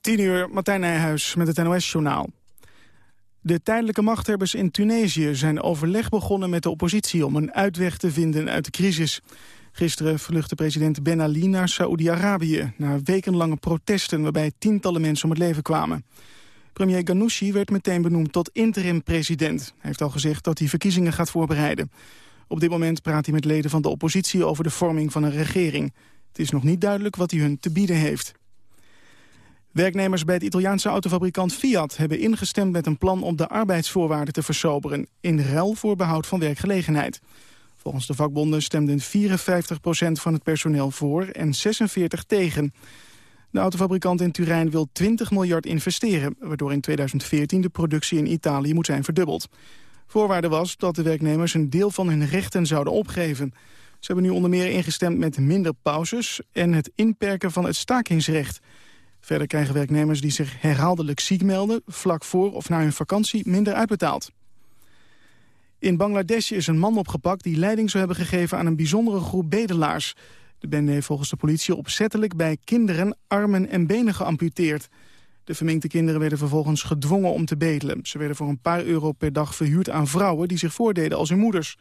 10 uur, Martijn Nijhuis met het NOS-journaal. De tijdelijke machthebbers in Tunesië zijn overleg begonnen met de oppositie... om een uitweg te vinden uit de crisis. Gisteren vluchtte president Ben Ali naar Saoedi-Arabië... na wekenlange protesten waarbij tientallen mensen om het leven kwamen. Premier Ghanouchi werd meteen benoemd tot interim-president. Hij heeft al gezegd dat hij verkiezingen gaat voorbereiden. Op dit moment praat hij met leden van de oppositie over de vorming van een regering. Het is nog niet duidelijk wat hij hun te bieden heeft. Werknemers bij het Italiaanse autofabrikant Fiat hebben ingestemd met een plan om de arbeidsvoorwaarden te versoberen, in ruil voor behoud van werkgelegenheid. Volgens de vakbonden stemden 54% van het personeel voor en 46 tegen. De autofabrikant in Turijn wil 20 miljard investeren... waardoor in 2014 de productie in Italië moet zijn verdubbeld. Voorwaarde was dat de werknemers een deel van hun rechten zouden opgeven. Ze hebben nu onder meer ingestemd met minder pauzes... en het inperken van het stakingsrecht. Verder krijgen werknemers die zich herhaaldelijk ziek melden... vlak voor of na hun vakantie minder uitbetaald. In Bangladesh is een man opgepakt die leiding zou hebben gegeven... aan een bijzondere groep bedelaars... De bende heeft volgens de politie opzettelijk bij kinderen armen en benen geamputeerd. De verminkte kinderen werden vervolgens gedwongen om te bedelen. Ze werden voor een paar euro per dag verhuurd aan vrouwen die zich voordeden als hun moeders.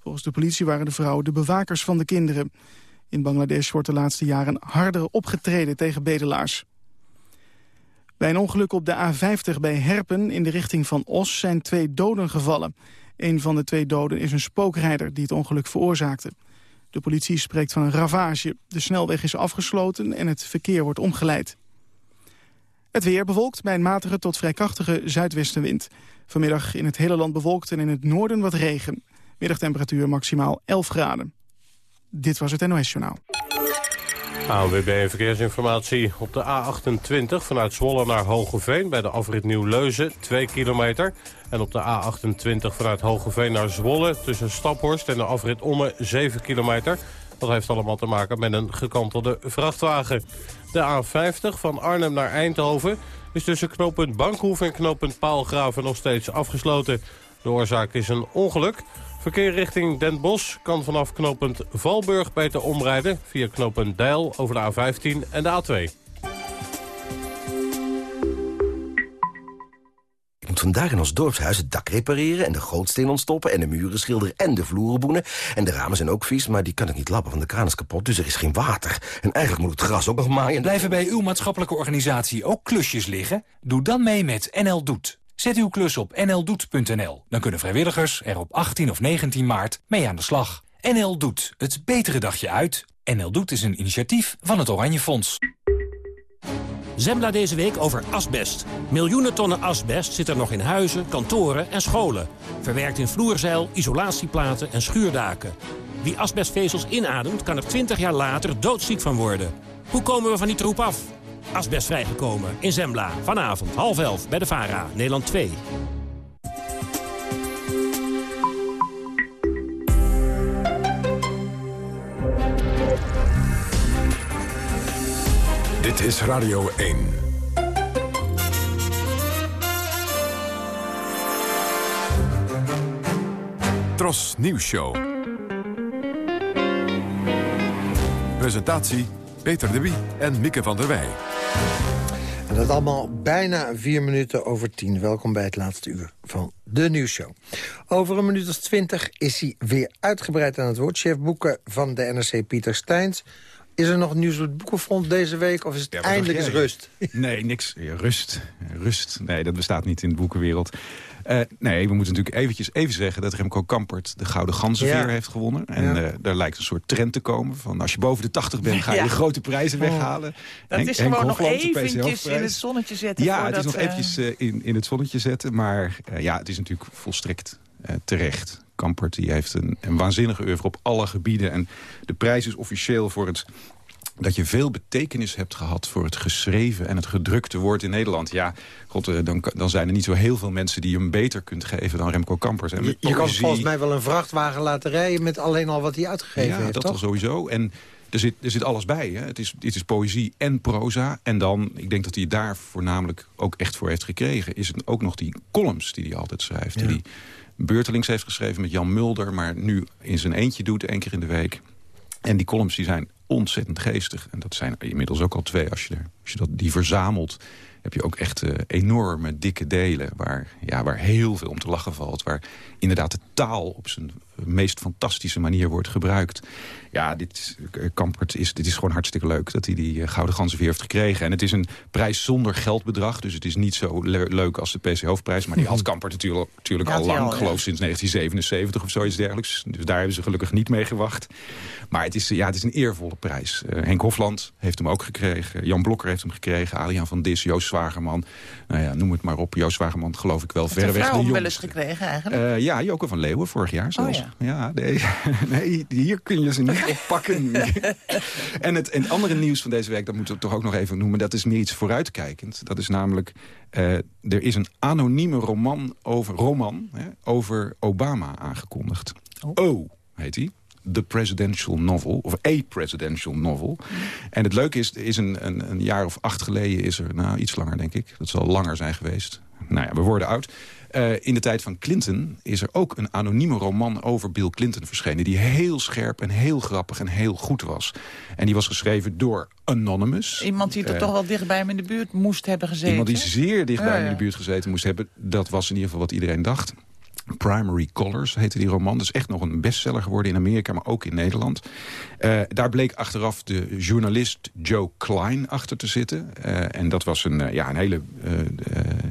Volgens de politie waren de vrouwen de bewakers van de kinderen. In Bangladesh wordt de laatste jaren harder opgetreden tegen bedelaars. Bij een ongeluk op de A50 bij Herpen in de richting van Os zijn twee doden gevallen. Een van de twee doden is een spookrijder die het ongeluk veroorzaakte. De politie spreekt van een ravage. De snelweg is afgesloten en het verkeer wordt omgeleid. Het weer bewolkt bij een matige tot vrij krachtige zuidwestenwind. Vanmiddag in het hele land bewolkt en in het noorden wat regen. Middagtemperatuur maximaal 11 graden. Dit was het NOS Journaal. ANWB Verkeersinformatie op de A28 vanuit Zwolle naar Hogeveen... bij de afrit Nieuw-Leuzen, 2 kilometer. En op de A28 vanuit Hogeveen naar Zwolle... tussen Staphorst en de afrit Omme, 7 kilometer. Dat heeft allemaal te maken met een gekantelde vrachtwagen. De A50 van Arnhem naar Eindhoven... is tussen knooppunt Bankhoef en knooppunt Paalgraven nog steeds afgesloten. De oorzaak is een ongeluk... Verkeer richting Den Bosch kan vanaf knooppunt Valburg beter omrijden... via knooppunt Deil over de A15 en de A2. Ik moet vandaag in ons dorpshuis het dak repareren... en de gootsteen ontstoppen en de muren schilderen en de vloeren boenen. En de ramen zijn ook vies, maar die kan ik niet lappen, want de kraan is kapot. Dus er is geen water. En eigenlijk moet het gras ook nog maaien. Blijven bij uw maatschappelijke organisatie ook klusjes liggen? Doe dan mee met NL Doet. Zet uw klus op nldoet.nl. Dan kunnen vrijwilligers er op 18 of 19 maart mee aan de slag. NL Doet, het betere dagje uit. NL Doet is een initiatief van het Oranje Fonds. Zembla deze week over asbest. Miljoenen tonnen asbest zitten nog in huizen, kantoren en scholen. Verwerkt in vloerzeil, isolatieplaten en schuurdaken. Wie asbestvezels inademt, kan er 20 jaar later doodziek van worden. Hoe komen we van die troep af? Asbest vrijgekomen in Zembla. Vanavond half elf bij de VARA, Nederland 2. Dit is Radio 1. Tros Show. Presentatie Peter de Wie en Mieke van der Wij. En dat allemaal bijna vier minuten over tien. Welkom bij het laatste uur van de nieuwsshow. Over een minuut of twintig is hij weer uitgebreid aan het woord. Chef boeken van de NRC Pieter Steins. Is er nog nieuws op het boekenfront deze week of is het eindelijk eens rust? Nee, niks. Rust. Rust. Nee, dat bestaat niet in de boekenwereld. Uh, nee, we moeten natuurlijk eventjes even zeggen dat Remco Kampert de Gouden Ganzenveer heeft gewonnen. En ja. uh, daar lijkt een soort trend te komen. Van als je boven de 80 bent, ga je ja. de grote prijzen oh. weghalen. Dat Henk, is gewoon Henk nog eventjes in het zonnetje zetten. Ja, het is nog eventjes uh, in, in het zonnetje zetten. Maar ja, het is natuurlijk volstrekt terecht. Kampert die heeft een, een waanzinnige oeuvre op alle gebieden. En de prijs is officieel voor het dat je veel betekenis hebt gehad voor het geschreven en het gedrukte woord in Nederland. Ja, god, dan, dan zijn er niet zo heel veel mensen die je hem beter kunt geven dan Remco Kampers. En je, je kan volgens mij wel een vrachtwagen laten rijden met alleen al wat hij uitgegeven ja, heeft, dat toch? al sowieso. En er zit, er zit alles bij. Hè. Het, is, het is poëzie en proza. En dan, ik denk dat hij daar voornamelijk ook echt voor heeft gekregen... is het ook nog die columns die hij altijd schrijft. Ja. Die beurtelings heeft geschreven met Jan Mulder... maar nu in zijn eentje doet, één keer in de week. En die columns die zijn ontzettend geestig. En dat zijn inmiddels ook al twee. Als je, er, als je dat, die verzamelt, heb je ook echt uh, enorme dikke delen... Waar, ja, waar heel veel om te lachen valt. Waar inderdaad de taal op zijn meest fantastische manier wordt gebruikt. Ja, dit, eh, Kampert is, dit is gewoon hartstikke leuk dat hij die uh, Gouden Ganzenveer heeft gekregen. En het is een prijs zonder geldbedrag. Dus het is niet zo le leuk als de PC Hoofdprijs. Maar die had Kampert natuurlijk, natuurlijk al lang, al, geloof sinds 1977 of zoiets dergelijks. Dus daar hebben ze gelukkig niet mee gewacht. Maar het is, ja, het is een eervolle prijs. Uh, Henk Hofland heeft hem ook gekregen. Jan Blokker heeft hem gekregen. Adriaan van Dis, Joost Zwagerman. Nou ja, noem het maar op. Joost Zwagerman geloof ik wel verreweg de jongste. wel eens gekregen eigenlijk? ja, Joke van Leeuwen vorig jaar zelfs. Ja. ja, nee, nee, hier kun je ze niet oppakken. en, het, en andere nieuws van deze week, dat moeten we toch ook nog even noemen... dat is meer iets vooruitkijkend. Dat is namelijk, uh, er is een anonieme roman over, roman, hè, over Obama aangekondigd. Oh, oh heet hij. The Presidential Novel, of A Presidential Novel. En het leuke is, is een, een, een, jaar of acht geleden is er, nou iets langer denk ik, dat zal langer zijn geweest. Nou ja, we worden oud. Uh, in de tijd van Clinton is er ook een anonieme roman over Bill Clinton verschenen... die heel scherp en heel grappig en heel goed was. En die was geschreven door Anonymous. Iemand die er uh, toch wel dicht bij hem in de buurt moest hebben gezeten? Iemand die zeer dicht bij hem in de buurt gezeten moest hebben. Dat was in ieder geval wat iedereen dacht. Primary Colors heette die roman. Dat is echt nog een bestseller geworden in Amerika, maar ook in Nederland. Uh, daar bleek achteraf de journalist Joe Klein achter te zitten. Uh, en dat was een, uh, ja, een hele...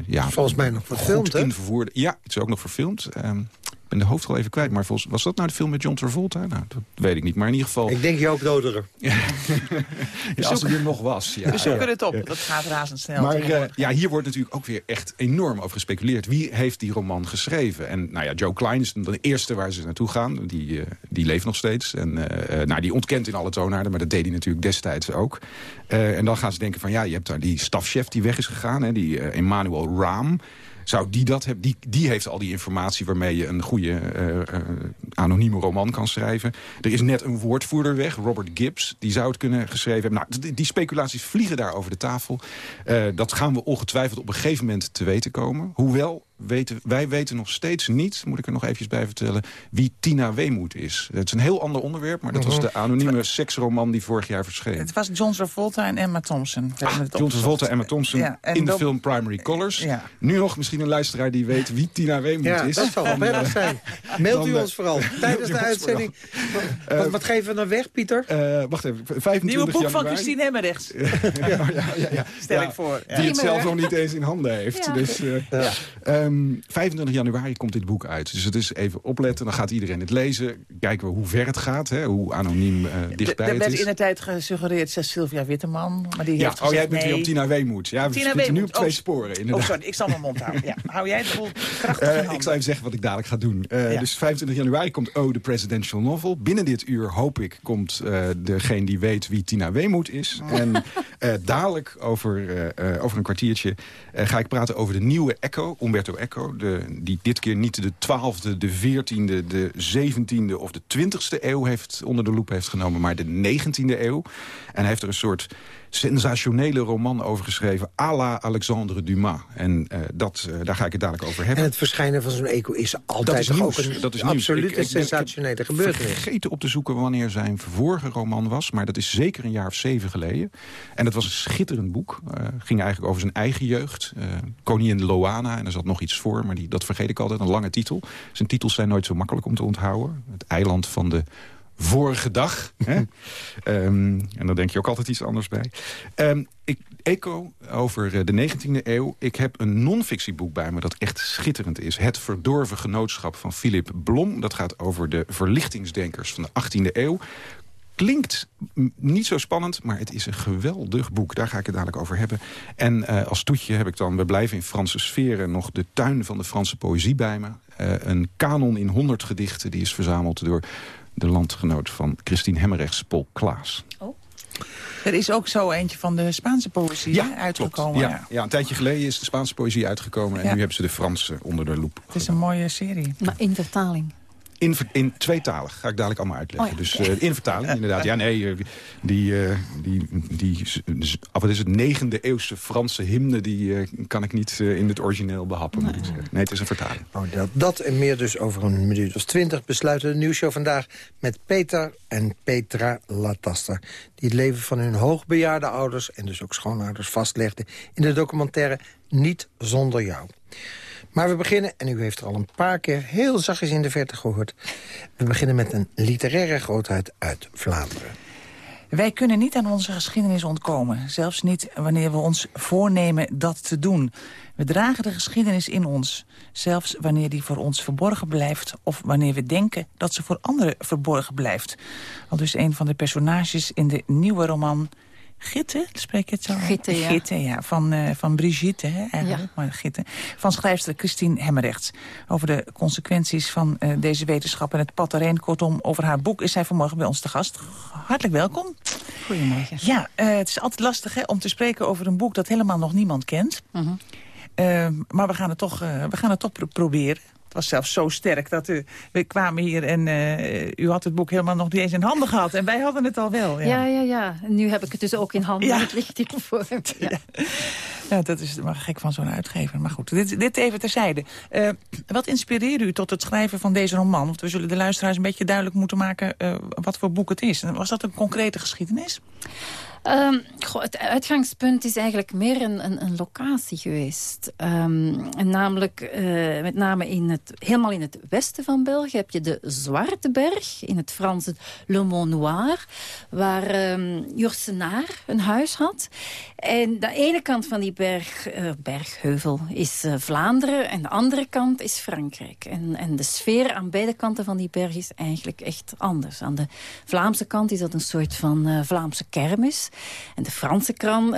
ja, Volgens mij nog verfilmd, hè? Ja, het is ook nog verfilmd. Um, ben de hoofdrol even kwijt. Maar volgens, was dat nou de film met John Travolta? Nou, dat weet ik niet. Maar in ieder geval... Ik denk Joop Doderer. ja, als er nog was. Ja. We zoeken het op. Dat gaat razendsnel. Maar uh, ja, hier wordt natuurlijk ook weer echt enorm over gespeculeerd. Wie heeft die roman geschreven? En nou ja, Joe Klein is de eerste waar ze naartoe gaan. Die, uh, die leeft nog steeds. En uh, nou, die ontkent in alle toonaarden. Maar dat deed hij natuurlijk destijds ook. en dan gaan ze denken van ja, je hebt daar die stafchef die weg is gegaan. Hè, die Emmanuel Raam. Zou die dat hebben? Die, die heeft al die informatie waarmee je een goede uh, uh, anonieme roman kan schrijven. Er is net een woordvoerder weg, Robert Gibbs. Die zou het kunnen geschreven hebben. Nou, die, speculaties vliegen daar over de tafel. Uh, dat gaan we ongetwijfeld op een gegeven moment te weten komen. Hoewel weten, wij weten nog steeds niet, moet ik er nog eventjes bij vertellen... wie Tina Weemoed is. Het is een heel ander onderwerp, maar dat was de anonieme seksroman die vorig jaar verscheen. Het was John Travolta en Emma Thompson. Ah, John Travolta en Emma Thompson ja, in de film Primary Colors. Ja. Nu nog misschien een luisteraar die weet wie Tina Weemoed ja, is. dat zal wel prettig zijn. Mailt u ons vooral tijdens de uitzending. Wat, wat, geven we dan weg, Pieter? Uh, wacht even, 25 Nieuwe boek januari. van Christine Hemmerrechts. ja, ja, ja, ja, Stel ik voor. Die het zelf nog niet eens in handen heeft. Dus, uh, um, 25 januari komt dit boek uit. Dus het is even opletten, dan gaat iedereen het lezen. Kijken we hoe ver het gaat, hè, hoe anoniem uh, dichtbij het is. Er werd in de tijd gesuggereerd Sylvia Witteman. Maar die ja, heeft oh, gezegd, jij bent nee. nu op Tina Weemoed. Ja, we Tina zitten nu op twee Oh, sporen, inderdaad. Oh, sorry, ik zal mijn mond houden. Ja. Hou jij het boel krachtig Uh, ik zal even zeggen wat ik dadelijk ga doen. Uh, Ja. Dus 25 januari komt O, de Presidential Novel. Binnen dit uur, hoop ik, komt degene die weet wie Tina Weemoed is. En uh, dadelijk, over, over een kwartiertje, ga ik praten over de nieuwe Echo, Umberto Eco. De, die dit keer niet de 12e, de 14e, de 17e of de 20e eeuw heeft, onder de loep heeft genomen, maar de 19e eeuw. En hij heeft er een soort sensationele roman over geschreven... à la Alexandre Dumas. En uh, dat, uh, daar ga ik het dadelijk over hebben. En het verschijnen van zo'n eco is altijd dat is ook een dat is Ik- ik ben- sensationele Ik gebeurtenis. heb vergeten op te zoeken wanneer zijn vorige roman was. Maar dat is zeker een jaar of zeven geleden. En dat was een schitterend boek. Uh, ging eigenlijk over zijn eigen jeugd. Koningin Loana. En er zat nog iets voor, maar die, dat vergeet ik altijd. Een lange titel. Zijn titels zijn nooit zo makkelijk om te onthouden. Het eiland van de vorige dag. Hè? Ehm, en dan denk je ook altijd iets anders bij. Ehm, ik, Eco over eh, de 19e eeuw. Ik heb een non-fictieboek bij me dat echt schitterend is. Het verdorven genootschap van Philip Blom. Dat gaat over de verlichtingsdenkers van de 18e eeuw. Klinkt niet zo spannend, maar het is een geweldig boek. Daar ga ik het dadelijk over hebben. En eh, als toetje heb ik dan, we blijven in Franse sferen... nog de tuin van de Franse poëzie bij me. Eh, een kanon in 100 gedichten, die is verzameld door de landgenoot van Christine Hemmerrechts, Paul Klaas. Er is ook zo eentje van de Spaanse poëzie hè, uitgekomen. Ja, Ja. ja, een tijdje geleden is de Spaanse poëzie uitgekomen... en Ja. nu hebben ze de Franse onder de loep. Het is een mooie serie. Maar in vertaling. In, in tweetalig, ga ik dadelijk allemaal uitleggen. Oh ja. Dus uh, in vertaling, inderdaad. Ja, nee, uh, die, uh, die, die, wat is het, negende eeuwse Franse hymne... die kan ik niet in het origineel behappen, moet ik zeggen. Nee, het is een vertaling. Oh, dat, dat en meer dus over een minuut of twintig besluiten de nieuwsshow vandaag... met Peter en Petra Lataster... die het leven van hun hoogbejaarde ouders... en dus ook schoonouders vastlegden... in de documentaire Niet Zonder Jou. Maar we beginnen, en u heeft er al een paar keer heel zachtjes in de verte gehoord... we beginnen met een literaire grootheid uit Vlaanderen. Wij kunnen niet aan onze geschiedenis ontkomen. Zelfs niet wanneer we ons voornemen dat te doen. We dragen de geschiedenis in ons. Zelfs wanneer die voor ons verborgen blijft... of wanneer we denken dat ze voor anderen verborgen blijft. Al dus een van de personages in de nieuwe roman Gitte, spreek je het zo? Gitte, ja. Gitte, ja. Van, uh, van Brigitte, hè, eigenlijk, ja. maar Gitte. Van schrijfster Christine Hemmerrechts. Over de consequenties van uh, deze wetenschap en het pad erheen. Kortom, over haar boek is zij vanmorgen bij ons te gast. Hartelijk welkom. Goedemorgen. Ja, uh, het is altijd lastig hè, om te spreken over een boek dat helemaal nog niemand kent. -huh. maar we gaan het toch, we gaan het toch pro proberen. Het was zelfs zo sterk dat u, we kwamen hier en uh, u had het boek helemaal nog niet eens in handen gehad. En wij hadden het al wel. Ja, ja, ja. ja. En nu heb ik het dus ook in handen. Ja. Het ligt hier voor. Ja. ja. ja. dat is maar gek van zo'n uitgever. Maar goed, dit, dit even terzijde. Uh, wat inspireerde u tot het schrijven van deze roman? Want we zullen de luisteraars een beetje duidelijk moeten maken uh, wat voor boek het is. Was dat een concrete geschiedenis? Goh, het uitgangspunt is eigenlijk meer een, een, een locatie geweest. En namelijk, uh, met name in het, helemaal in het westen van België heb je de Zwarte Berg, in het Frans Le Mont Noir, waar um, Jursenaar een huis had. En de ene kant van die berg, uh, bergheuvel is uh, Vlaanderen en de andere kant is Frankrijk. En, en de sfeer aan beide kanten van die berg is eigenlijk echt anders. Aan de Vlaamse kant is dat een soort van Vlaamse kermis. En de Franse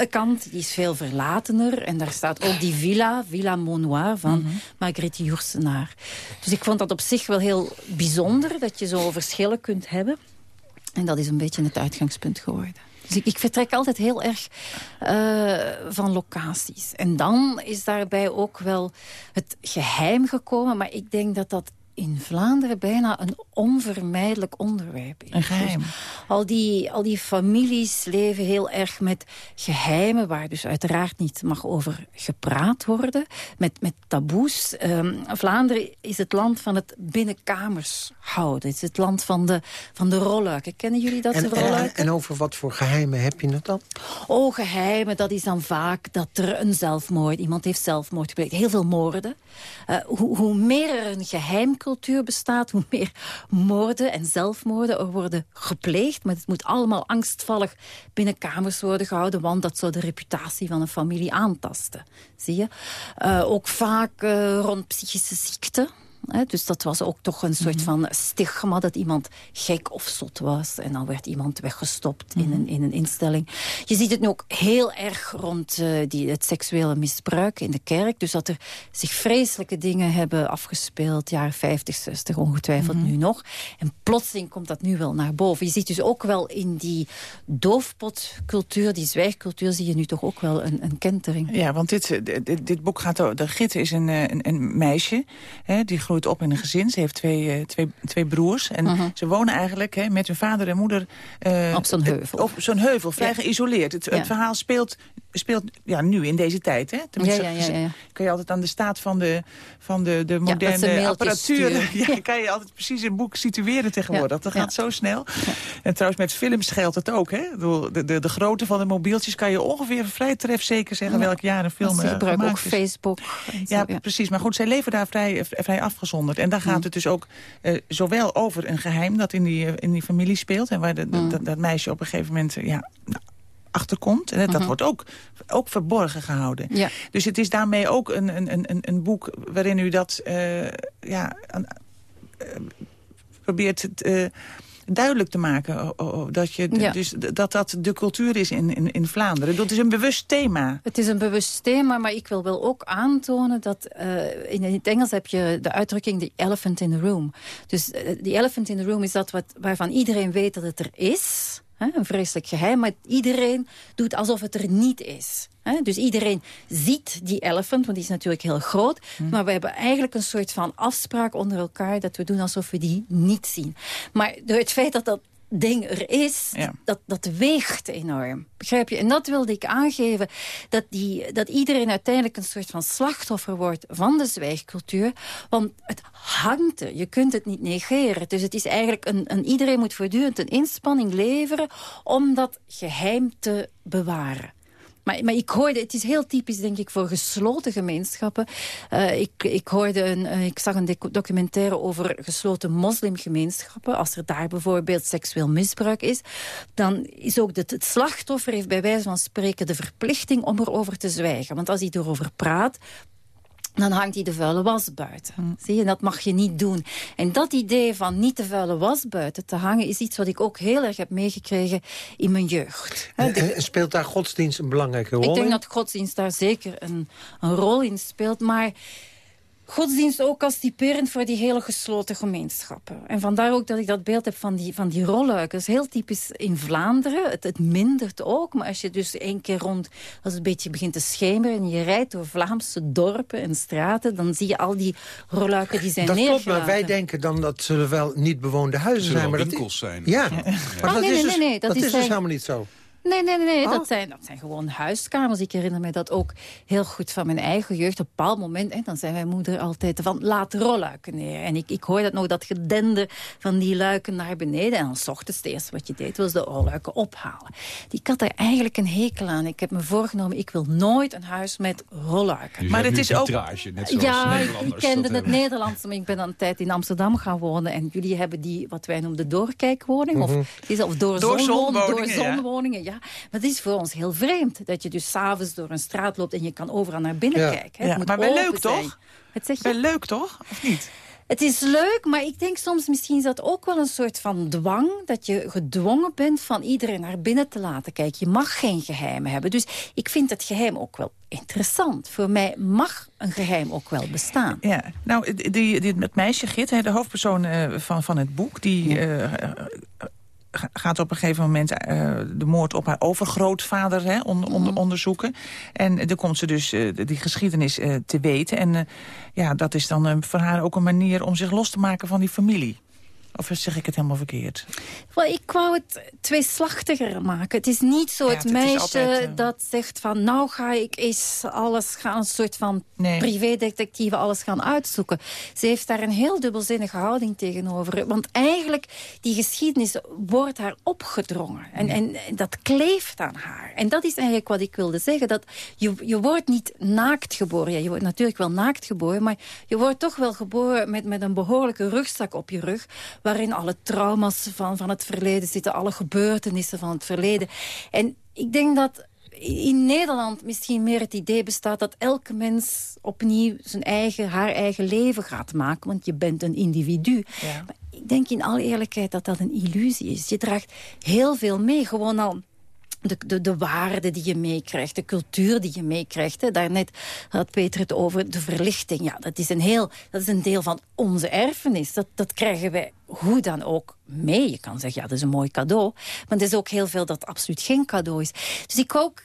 kant die is veel verlatener. En daar staat ook die villa, Villa Monoir van mm -hmm. Joursenaar. Dus ik vond dat op zich wel heel bijzonder, dat je zo verschillen kunt hebben. En dat is een beetje het uitgangspunt geworden. Dus ik, ik, vertrek altijd heel erg uh, van locaties. En dan is daarbij ook wel het geheim gekomen. Maar ik denk dat dat in Vlaanderen bijna een onvermijdelijk onderwerp is. Een geheim. Dus al, die, al die families leven heel erg met geheimen... waar dus uiteraard niet mag over gepraat worden. Met, met taboes. Um, Vlaanderen is het land van het binnenkamers houden. Het is het land van de, van de rolluiken. Kennen jullie dat, en, de rolluiken? En, en over wat voor geheimen heb je het dan? Oh, geheimen, dat is dan vaak dat er een zelfmoord... iemand heeft zelfmoord gepleegd. Heel veel moorden. Uh, hoe, hoe meer er een geheim cultuur bestaat, hoe meer moorden en zelfmoorden er worden gepleegd. Maar het moet allemaal angstvallig binnen kamers worden gehouden, want dat zou de reputatie van een familie aantasten. Zie je? Uh, ook vaak uh, rond psychische ziekten. Dus dat was ook toch een soort van stigma dat iemand gek of zot was. En dan werd iemand weggestopt in, een, in een instelling. Je ziet het nu ook heel erg rond uh, die, het seksuele misbruik in de kerk. Dus dat er zich vreselijke dingen hebben afgespeeld. Jaren 50, 60 ongetwijfeld mm -hmm. nu nog. En plotseling komt dat nu wel naar boven. Je ziet dus ook wel in die doofpotcultuur, die zwijgcultuur... zie je nu toch ook wel een, een kentering. Ja, want dit, dit, dit boek gaat over... De gids is een, een, een meisje, hè, die groeit op in een gezin. Ze heeft twee, uh, twee, twee broers. En uh -huh. ze wonen eigenlijk hè, met hun vader en moeder... Uh, op zo'n heuvel. Op zo'n heuvel, vrij ja. geïsoleerd. Het, ja. het, verhaal speelt, speelt ja, nu in deze tijd. Hè? Tenminste, ja, ja, ja, Kun je altijd aan de staat van de, van de, de moderne apparatuur... Ja, kan je altijd precies een boek situeren tegenwoordig. Dat gaat zo snel. En trouwens, met films geldt het ook. Hè? De, de, de grootte van de mobieltjes kan je ongeveer vrij trefzeker zeggen... welk jaar een film Ze gebruiken ook is. Facebook. Ja, precies. Maar goed, zij leven daar vrij, vrij afgezonderd. En daar gaat het dus ook uh, zowel over een geheim dat in die, in die familie speelt... en waar de, de, dat, dat meisje op een gegeven moment ja, achterkomt. En dat uh -huh. wordt ook, ook verborgen gehouden. Ja. Dus het is daarmee ook een, een, een, een boek waarin u dat uh, ja, uh, probeert... Het, duidelijk te maken. Dat, je, ja. dus, dat dat de cultuur is in, in, in Vlaanderen. Dat is een bewust thema. Het is een bewust thema, maar ik wil wel ook aantonen... dat uh, in het Engels heb je de uitdrukking the elephant in the room. Dus uh, die elephant in the room is dat wat, waarvan iedereen weet dat het er is... Hè, een vreselijk geheim, maar iedereen doet alsof het er niet is. Hè? Dus iedereen ziet die elephant, want die is natuurlijk heel groot. Hm. Maar we hebben eigenlijk een soort van afspraak onder elkaar... dat we doen alsof we die niet zien. Maar door het feit dat dat ding er is, Ja. dat, dat weegt enorm. Begrijp je? En dat wilde ik aangeven, dat, die, dat iedereen uiteindelijk een soort van slachtoffer wordt van de zwijgcultuur. Want het hangt er, je kunt het niet negeren. Dus het is eigenlijk een, een iedereen moet voortdurend een inspanning leveren om dat geheim te bewaren. Maar, ik hoorde, het is heel typisch denk ik voor gesloten gemeenschappen. Eh, ik, ik, hoorde een, eh, ik zag een docu- documentaire over gesloten moslimgemeenschappen. Als er daar bijvoorbeeld seksueel misbruik is, dan is ook het, het slachtoffer heeft bij wijze van spreken de verplichting om erover te zwijgen. Want als hij erover praat, dan hangt hij de vuile was buiten. Zie je, dat mag je niet doen. En dat idee van niet de vuile was buiten te hangen... is iets wat ik ook heel erg heb meegekregen in mijn jeugd. De- En- en speelt daar godsdienst een belangrijke rol ik denk in? dat godsdienst daar zeker een, een rol in speelt. Maar godsdienst ook als typerend voor die hele gesloten gemeenschappen. En vandaar ook dat ik dat beeld heb van die, van die rolluiken. Dat is heel typisch in Vlaanderen. Het, het mindert ook. Maar als je dus één keer rond, als het een beetje begint te schemeren... en je rijdt door Vlaamse dorpen en straten... dan zie je al die rolluiken die zijn Dat klopt, neergelaten. maar wij denken dan dat zullen wel niet bewoonde huizen zijn. Maar dat winkels zijn. Ja, maar Oh, dat nee, is nee, dus, nee, nee, dat dat is is dus zijn- helemaal niet zo. Nee, nee, nee, nee. Oh. Dat, zijn, dat zijn gewoon huiskamers. Ik herinner me dat ook heel goed van mijn eigen jeugd. Op een bepaald moment, hè, dan zei mijn moeder altijd van laat rolluiken neer. En ik, ik hoor dat nog, dat gedende van die luiken naar beneden. En dan 's ochtends het eerste wat je deed, was de rolluiken ophalen. Ik had daar eigenlijk een hekel aan. Ik heb me voorgenomen, ik wil nooit een huis met rolluiken. Dus Maar het is ook- net zoals Ja, ik, Nederlanders ik kende het hebben. Nederlandse, maar ik ben dan een tijd in Amsterdam gaan wonen. En jullie hebben die, wat wij noemen, de doorkijkwoning. Of, is, of door, Doorzonwoningen, door zonwoningen. Ja. Maar het is voor ons heel vreemd. Dat je dus s'avonds door een straat loopt en je kan overal naar binnen Ja. kijken. hè. Ja, Het moet maar wel leuk, zijn. toch? Wat zeg je? Wel leuk, toch? Of niet? Het is leuk, maar ik denk soms misschien is dat ook wel een soort van dwang. Dat je gedwongen bent van iedereen naar binnen te laten kijken. Je mag geen geheimen hebben. Dus ik vind het geheim ook wel interessant. Voor mij mag een geheim ook wel bestaan. Ja, nou, die, die, het meisje Git, hè, de hoofdpersoon eh, van, van het boek... die eh, gaat op een gegeven moment eh, de moord op haar overgrootvader hè, on- on- onderzoeken. En dan komt ze dus eh, die geschiedenis eh, te weten. En ja, dat is dan voor haar ook een manier om zich los te maken van die familie. Of zeg ik het helemaal verkeerd? Wel, ik wou het tweeslachtiger maken. Het is niet zo Ja, het het is meisje altijd, eh, dat zegt van... nou ga ik eens alles gaan, een soort van Nee. privédetectieve alles gaan uitzoeken. Ze heeft daar een heel dubbelzinnige houding tegenover. Want eigenlijk, die geschiedenis wordt haar opgedrongen. En, en, en dat kleeft aan haar. En dat is eigenlijk wat ik wilde zeggen. Dat je, je wordt niet naakt geboren. Ja, je wordt natuurlijk wel naakt geboren. Maar je wordt toch wel geboren met, met een behoorlijke rugzak op je rug. Waarin alle trauma's van, van het verleden zitten. Alle gebeurtenissen van het verleden. En ik denk dat in Nederland misschien meer het idee bestaat... dat elke mens opnieuw zijn eigen, haar eigen leven gaat maken. Want je bent een individu. Ja. Maar ik denk in alle eerlijkheid dat dat een illusie is. Je draagt heel veel mee. Gewoon al de, de, de waarden die je meekrijgt, de cultuur die je meekrijgt. Daarnet had Peter het over de verlichting. Ja, dat is een, heel, dat is een deel van onze erfenis. Dat, dat krijgen wij hoe dan ook mee. Je kan zeggen, ja, dat is een mooi cadeau. Maar er is ook heel veel dat absoluut geen cadeau is. Dus ik ook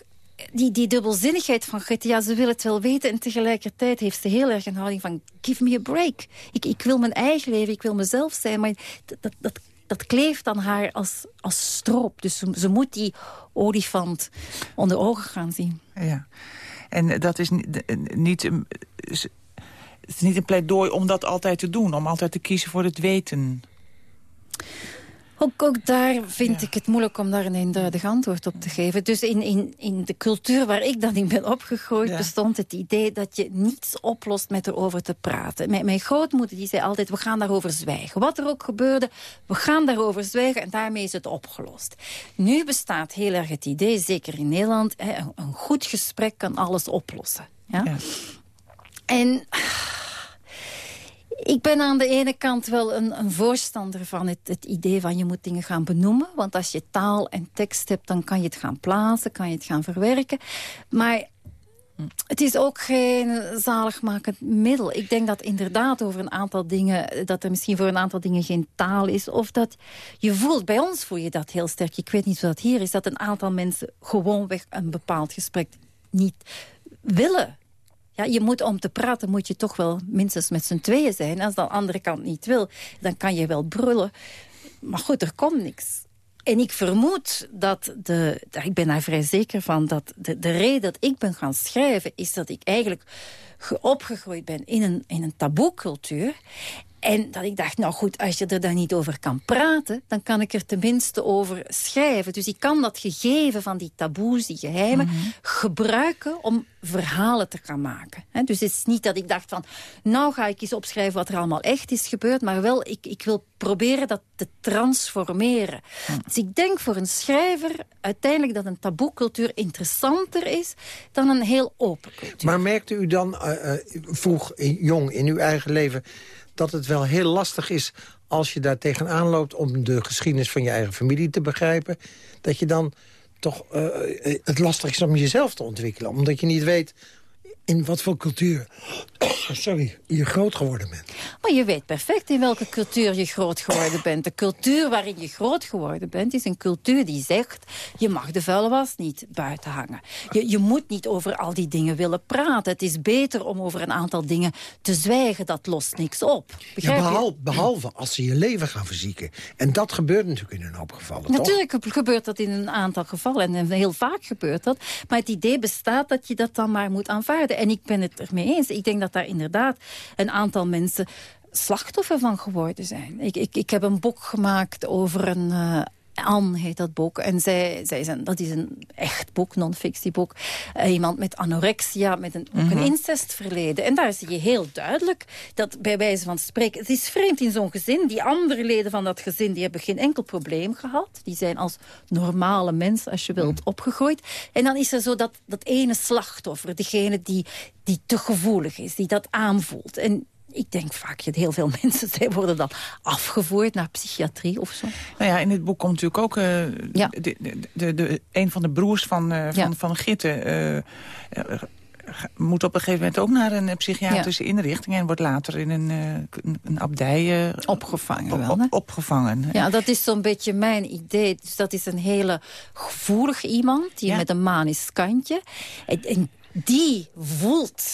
die, die dubbelzinnigheid van Gitte, ja, ze wil het wel weten... en tegelijkertijd heeft ze heel erg een houding van... give me a break. Ik, ik wil mijn eigen leven, ik wil mezelf zijn... maar dat, dat, dat, kleeft aan haar als, als stroop. Dus ze, moet die olifant onder ogen gaan zien. Ja. En dat is niet, niet, is niet een pleidooi om dat altijd te doen. Om altijd te kiezen voor het weten. Ook, ook daar vind Ja. ik het moeilijk om daar een eenduidig antwoord op te geven. Dus in, in, in de cultuur waar ik dan in ben opgegroeid... Ja. bestond het idee dat je niets oplost met erover te praten. Mijn, mijn grootmoeder die zei altijd, we gaan daarover zwijgen. Wat er ook gebeurde, we gaan daarover zwijgen... en daarmee is het opgelost. Nu bestaat heel erg het idee, zeker in Nederland... Hè, een, een goed gesprek kan alles oplossen. Ja? Ja. En ik ben aan de ene kant wel een, een voorstander van het, het idee van je moet dingen gaan benoemen. Want als je taal en tekst hebt, dan kan je het gaan plaatsen, kan je het gaan verwerken. Maar het is ook geen zaligmakend middel. Ik denk dat inderdaad over een aantal dingen... dat er misschien voor een aantal dingen geen taal is. Of dat je voelt, bij ons voel je dat heel sterk. Ik weet niet hoe dat hier is. Dat een aantal mensen gewoonweg een bepaald gesprek niet willen. Ja, je moet om te praten moet je toch wel minstens met z'n tweeën zijn. Als de andere kant niet wil, dan kan je wel brullen. Maar goed, er komt niks. En ik vermoed dat, de, ik ben daar vrij zeker van... dat de, de reden dat ik ben gaan schrijven... is dat ik eigenlijk opgegroeid ben in een, in een taboecultuur. En dat ik dacht, nou goed, als je er dan niet over kan praten... dan kan ik er tenminste over schrijven. Dus ik kan dat gegeven van die taboes, die geheimen... Mhm. gebruiken om verhalen te gaan maken. dus het is niet dat ik dacht van... nou ga ik eens opschrijven wat er allemaal echt is gebeurd... maar wel, ik, ik wil proberen dat te transformeren. Dus ik denk voor een schrijver uiteindelijk dat een taboecultuur interessanter is... dan een heel open cultuur. Maar merkte u dan uh, vroeg, jong, in uw eigen leven dat het wel heel lastig is als je daar tegenaan loopt... om de geschiedenis van je eigen familie te begrijpen... dat je dan toch uh, het lastig is om jezelf te ontwikkelen. Omdat je niet weet in wat voor cultuur sorry, je groot geworden bent. Maar je weet perfect in welke cultuur je groot geworden bent. De cultuur waarin je groot geworden bent is een cultuur die zegt... je mag de vuile was niet buiten hangen. Je, je moet niet over al die dingen willen praten. Het is beter om over een aantal dingen te zwijgen. Dat lost niks op. Ja, behalve, behalve, als ze je leven gaan verzieken. En dat gebeurt natuurlijk in een hoop gevallen, Natuurlijk gebeurt dat in een aantal gevallen. En heel vaak gebeurt dat. Maar het idee bestaat dat je dat dan maar moet aanvaarden. En ik ben het ermee eens. Ik denk dat daar inderdaad een aantal mensen slachtoffer van geworden zijn. Ik, ik, ik heb een boek gemaakt over een... Uh, Anne heet dat boek. En zij, zij zijn, dat is een echt boek, non-fictieboek. Uh, iemand met anorexia, met een, ook een mhm. incestverleden. En daar zie je heel duidelijk dat bij wijze van spreken... Het is vreemd in zo'n gezin. Die andere leden van dat gezin die hebben geen enkel probleem gehad. Die zijn als normale mensen, als je wilt, mhm. opgegroeid. En dan is er zo dat, dat ene slachtoffer. Degene die, die te gevoelig is, die dat aanvoelt. En ik denk vaak dat heel veel mensen zij worden dan afgevoerd naar psychiatrie of zo. Nou ja, in dit boek komt natuurlijk ook uh, ja. de, de, de, een van de broers van, uh, van, ja. van Gitte... Uh, moet op een gegeven moment ook naar een psychiatrische inrichting... en wordt later in een, een abdij opgevangen. Opgevangen. Ja, dat is zo'n beetje mijn idee. Dus dat is een hele gevoelig iemand, die met een manisch kantje. En, en die voelt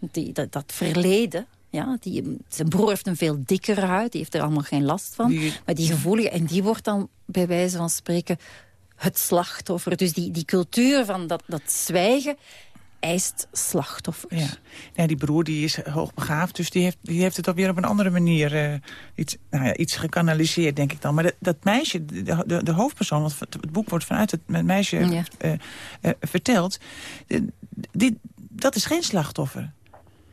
die, dat, dat verleden ja, die, zijn broer heeft een veel dikkere huid, die heeft er allemaal geen last van. Maar die gevoelige, en die wordt dan bij wijze van spreken het slachtoffer. Dus die, die cultuur van dat, dat zwijgen eist slachtoffers. Ja. ja, die broer die is hoogbegaafd, dus die heeft, die heeft het op weer op een andere manier uh, iets, nou ja, iets gekanaliseerd, denk ik dan. Maar dat, dat meisje, de, de, de, hoofdpersoon, want het boek wordt vanuit het meisje ja. uh, uh, verteld, die, dat is geen slachtoffer.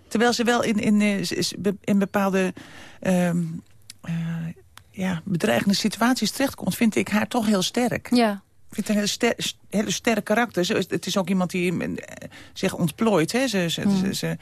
Terwijl ze wel in, in, eh, in bepaalde uh, uh, ja, bedreigende situaties terechtkomt... vind ik haar toch heel sterk. Ja. Ik vind haar een ster, hele sterk karakter. het is ook iemand die eh, zich ontplooit. Hè. Ze, ze, hmm. ze,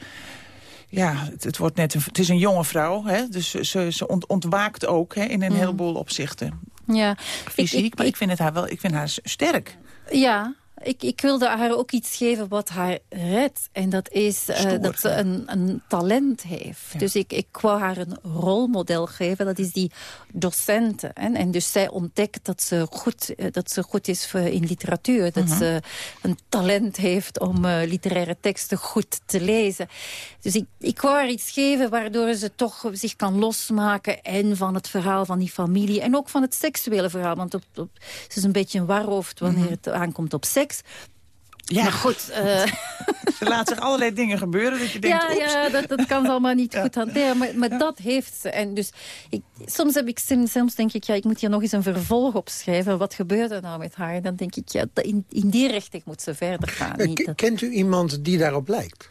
ja, het, het, wordt net een, het is een jonge vrouw. Hè. Dus ze, ze ontwaakt ook hè, in een hmm. heleboel opzichten. Ja. Fysiek, ik, ik, maar ik vind, het haar wel, ik vind haar sterk. Ja, ik, ik wilde haar ook iets geven wat haar redt. En dat is uh, dat ze een, een talent heeft. Dus ik, ik wou haar een rolmodel geven. Dat is die docenten. En, en dus zij ontdekt dat ze goed, eh, dat ze goed is in literatuur. Dat mhm. ze een talent heeft om uh, literaire teksten goed te lezen. Dus ik, ik wou haar iets geven waardoor ze toch zich kan losmaken. En van het verhaal van die familie. En ook van het seksuele verhaal. Want op, op, ze is een beetje een warhoofd wanneer mhm. het aankomt op seks. Ja, maar goed. Uh... Ze laat zich allerlei dingen gebeuren dat je denkt, Ja, ja dat, dat kan ze allemaal niet goed hanteren. Maar, maar dat heeft ze. En dus ik, soms, heb ik, soms denk ik, ja, ik moet hier nog eens een vervolg opschrijven. Wat gebeurt er nou met haar? Dan denk ik, ja, in, in die richting moet ze verder gaan. Niet Kent u iemand die daarop lijkt?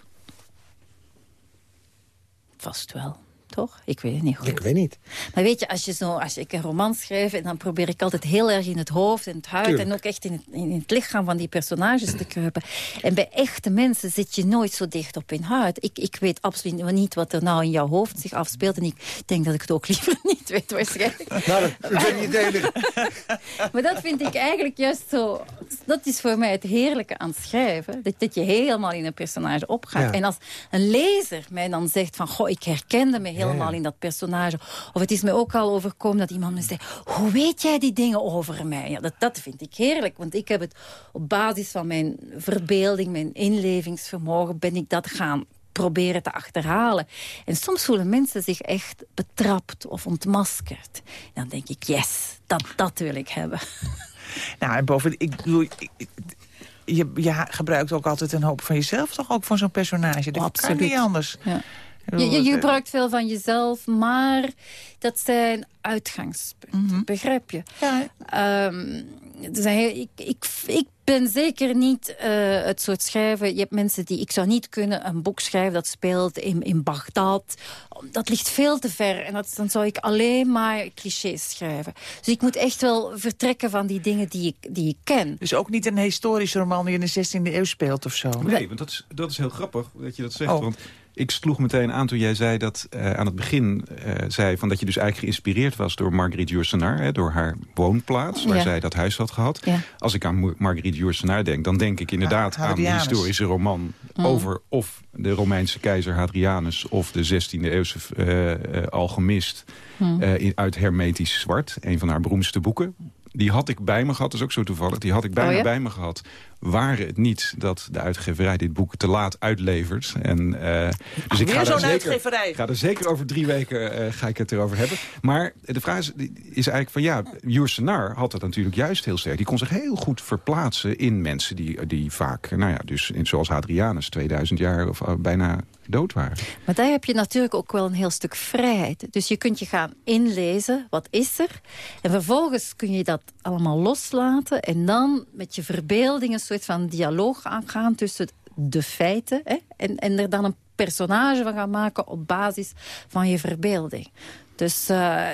Vast wel toch? Ik weet het niet goed. Ik weet niet. Maar weet je, als, je zo, als ik een roman schrijf... En dan probeer ik altijd heel erg in het hoofd en het huid... en ook echt in het, in het lichaam van die personages te kruipen. En bij echte mensen zit je nooit zo dicht op in huid. Ik, ik weet absoluut niet wat er nou in jouw hoofd zich afspeelt. En ik denk dat ik het ook liever niet weet waarschijnlijk. Nou, dat ben niet de maar dat vind ik eigenlijk juist zo... Dat is voor mij het heerlijke aan het schrijven. Dat, dat je helemaal in een personage opgaat. En als een lezer mij dan zegt van... Goh, ik herkende me heel helemaal in dat personage. Of het is me ook al overkomen dat iemand me zegt... hoe weet jij die dingen over mij? Ja, dat, dat vind ik heerlijk, want ik heb het op basis van mijn verbeelding... mijn inlevingsvermogen, ben ik dat gaan proberen te achterhalen. En soms voelen mensen zich echt betrapt of ontmaskerd. Dan denk ik, yes, dat, dat wil ik hebben. Nou, en boven, ik bedoel, ik- ik- je, je gebruikt ook altijd een hoop van jezelf, toch ook voor zo'n personage? Dat Absoluut. kan niet anders. Ja. Je, je, eh, gebruikt veel van jezelf, maar dat zijn uitgangspunten. Begrijp je? Ja, Ehm, er zijn heel- ik, ik, ik ben zeker niet eh, het soort schrijver... Je hebt mensen die... Ik zou niet kunnen een boek schrijven dat speelt in, in Bagdad. Dat ligt veel te ver. En dat, dan zou ik alleen maar clichés schrijven. Dus ik moet echt wel vertrekken van die dingen die ik, die ik ken. Dus ook niet een historische roman die in de 16e eeuw speelt of zo? Nee, want dat is, dat is heel grappig dat je dat zegt. Oh. Want ik sloeg meteen aan toen jij zei dat eh, aan het begin eh, zei van dat je dus eigenlijk geïnspireerd was door Marguerite Yourcenar, hè, door haar woonplaats waar Ja. zij dat huis had gehad. Ja. Als ik aan Marguerite Yourcenar denk, dan denk ik inderdaad Ah, aan Hadrianus. historische roman over of de Romeinse keizer Hadrianus of de 16e eeuwse eh, alchemist in, uit Hermetisch Zwart, een van haar beroemdste boeken. Die had ik bij me gehad, dat is ook zo toevallig. Die had ik bijna Oh ja? bij me gehad. Waren het niet dat de uitgeverij dit boek te laat uitlevert. En, eh, dus ik ga zo'n daar zeker, ga er zeker over drie weken eh, ga ik het erover hebben. Maar de vraag is, is eigenlijk van ja, Jursenar had dat natuurlijk juist heel sterk. Die kon zich heel goed verplaatsen in mensen die, die vaak, nou ja, dus in, zoals Hadrianus 2000 jaar of eh, bijna dood waren. Maar daar heb je natuurlijk ook wel een heel stuk vrijheid. Dus je kunt je gaan inlezen, wat is er? En vervolgens kun je dat allemaal loslaten... en dan met je verbeelding een soort van dialoog aangaan... tussen de feiten hè? En, en er dan een personage van gaan maken... op basis van je verbeelding. Dus eh,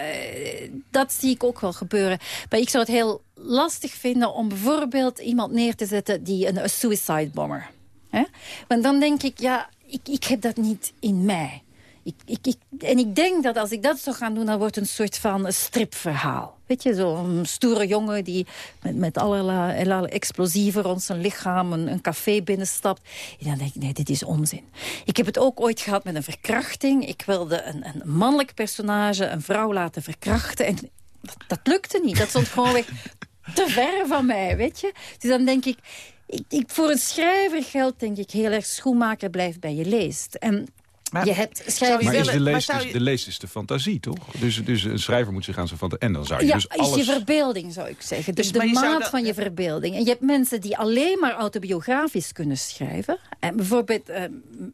dat zie ik ook wel gebeuren. Maar ik zou het heel lastig vinden om bijvoorbeeld iemand neer te zetten... die een, een suicide bomber... Hè? Want dan denk ik, ja, ik, ik heb dat niet in mij. Ik, ik, en ik denk dat als ik dat zou gaan doen, dan wordt het een soort van stripverhaal. Weet je, zo'n stoere jongen die met, met allerlei, explosieven rond zijn lichaam een, een café binnenstapt. En dan denk ik, nee, dit is onzin. Ik heb het ook ooit gehad met een verkrachting. Ik wilde een, een mannelijk personage, een vrouw laten verkrachten. En dat, dat lukte niet. Dat stond gewoon weg te ver van mij, weet je. Dus dan denk ik, ik, ik, voor een schrijver geldt denk ik heel erg schoenmaker blijft bij je leest. En Maar- je hebt schrijvers... Maar is maar dus, je- de leest is de fantasie, toch? Dus, dus een schrijver moet zich aan zijn fantasie... En dan zou je Ja, dus alles... is je verbeelding, zou ik zeggen. Dus, Dus, maar de maat dat- van je verbeelding. En je hebt mensen die alleen maar autobiografisch kunnen schrijven. En bijvoorbeeld eh,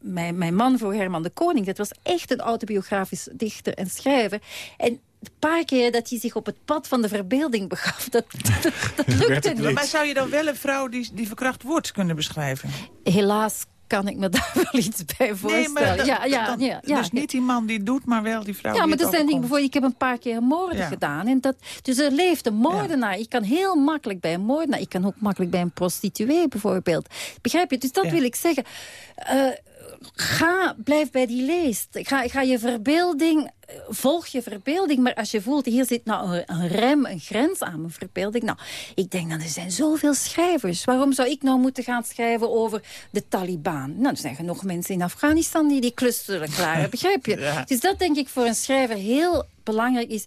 mijn, mijn man voor Herman de Koning... dat was echt een autobiografisch dichter en schrijver. En de paar keer dat hij zich op het pad van de verbeelding begaf... dat, dat, dat lukte niet. Maar zou je dan wel een vrouw die, die verkracht wordt kunnen beschrijven? Helaas kan ik me daar wel iets bij voorstellen. dat- ja, ja, dan- ja, ja. dus niet die man die het doet, maar wel die vrouw Ja, die maar dat zijn dingen, bijvoorbeeld, ik heb een paar keer moorden Ja. gedaan. En dat, dus er leeft een moordenaar. Je kan heel makkelijk bij een moordenaar. Ik kan ook makkelijk bij een prostituee bijvoorbeeld. Begrijp je? Dus dat Ja. wil ik zeggen. Eh, ga, blijf bij die leest. Ga, ga je verbeelding, volg je verbeelding. Maar als je voelt, hier zit nou een, een rem, een grens aan mijn verbeelding. Nou, ik denk, dan er zijn zoveel schrijvers. Waarom zou ik nou moeten gaan schrijven over de Taliban? Nou, er zijn genoeg mensen in Afghanistan die die klus zullen klaren. Begrijp je? Ja. Dus dat denk ik voor een schrijver heel belangrijk is.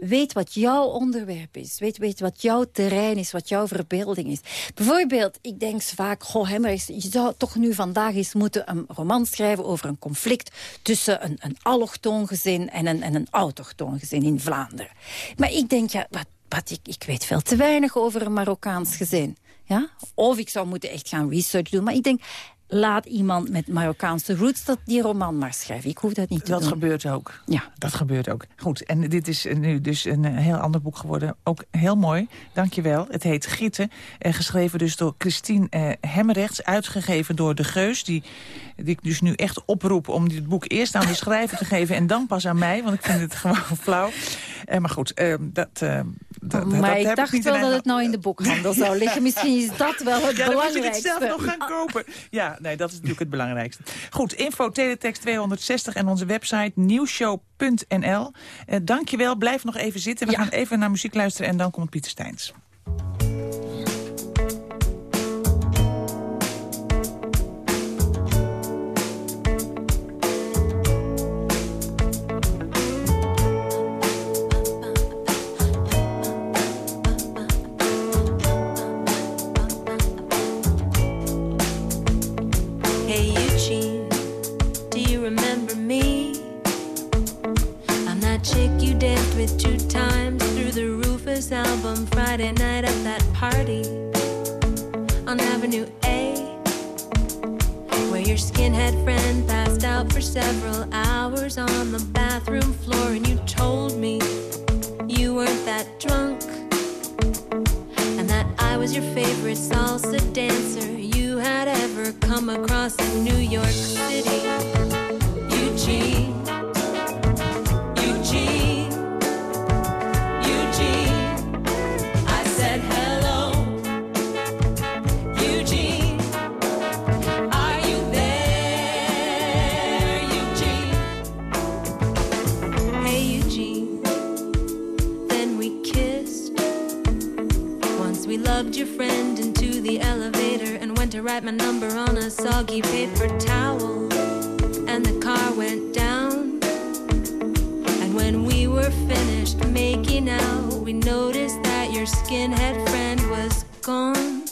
Weet wat jouw onderwerp is. Weet, weet wat jouw terrein is, wat jouw verbeelding is. Bijvoorbeeld, ik denk vaak... Goh, je zou toch nu vandaag eens moeten een roman schrijven... over een conflict tussen een, een allochtoon gezin en een, en een autochtoon gezin in Vlaanderen. Maar ik denk, ja, wat, wat, ik, ik weet veel te weinig over een Marokkaans gezin. Ja? Of ik zou moeten echt gaan research doen. Maar ik denk, laat iemand met Marokkaanse roots dat die roman maar schrijven. Ik hoef dat niet te Dat doen. gebeurt ook. Ja. Dat gebeurt ook. Goed, en dit is eh, nu dus een eh, heel ander boek geworden. Ook heel mooi, dankjewel. Het heet Gitten, eh, geschreven dus door Christine eh, Hemmerrechts... uitgegeven door De Geus, die, die ik dus nu echt oproep... om dit boek eerst aan de schrijver te geven en dan pas aan mij... want ik vind het gewoon flauw. Eh, maar goed, eh, dat, dat maar heb ik dacht wel dat het nou in de boekhandel zou liggen. Misschien is dat wel het ja, dan moet je belangrijkste. het zelf nog gaan kopen. Ja, nee, dat is natuurlijk het belangrijkste. Goed, info teletext 260 en onze website nieuwshow.nl. Eh dankjewel, blijf nog even zitten. We Ja. gaan even naar muziek luisteren en dan komt Pieter Steins. With two times through the Rufus album Friday night at that party on Avenue A, where your skinhead friend passed out for several hours on the bathroom floor, and you told me you weren't that drunk, and that I was your favorite salsa dancer you had ever come across in New York City. Eugene. Friend into the elevator and went to write my number on a soggy paper towel. And the car went down. And when we were finished making out, we noticed that your skinhead friend was gone,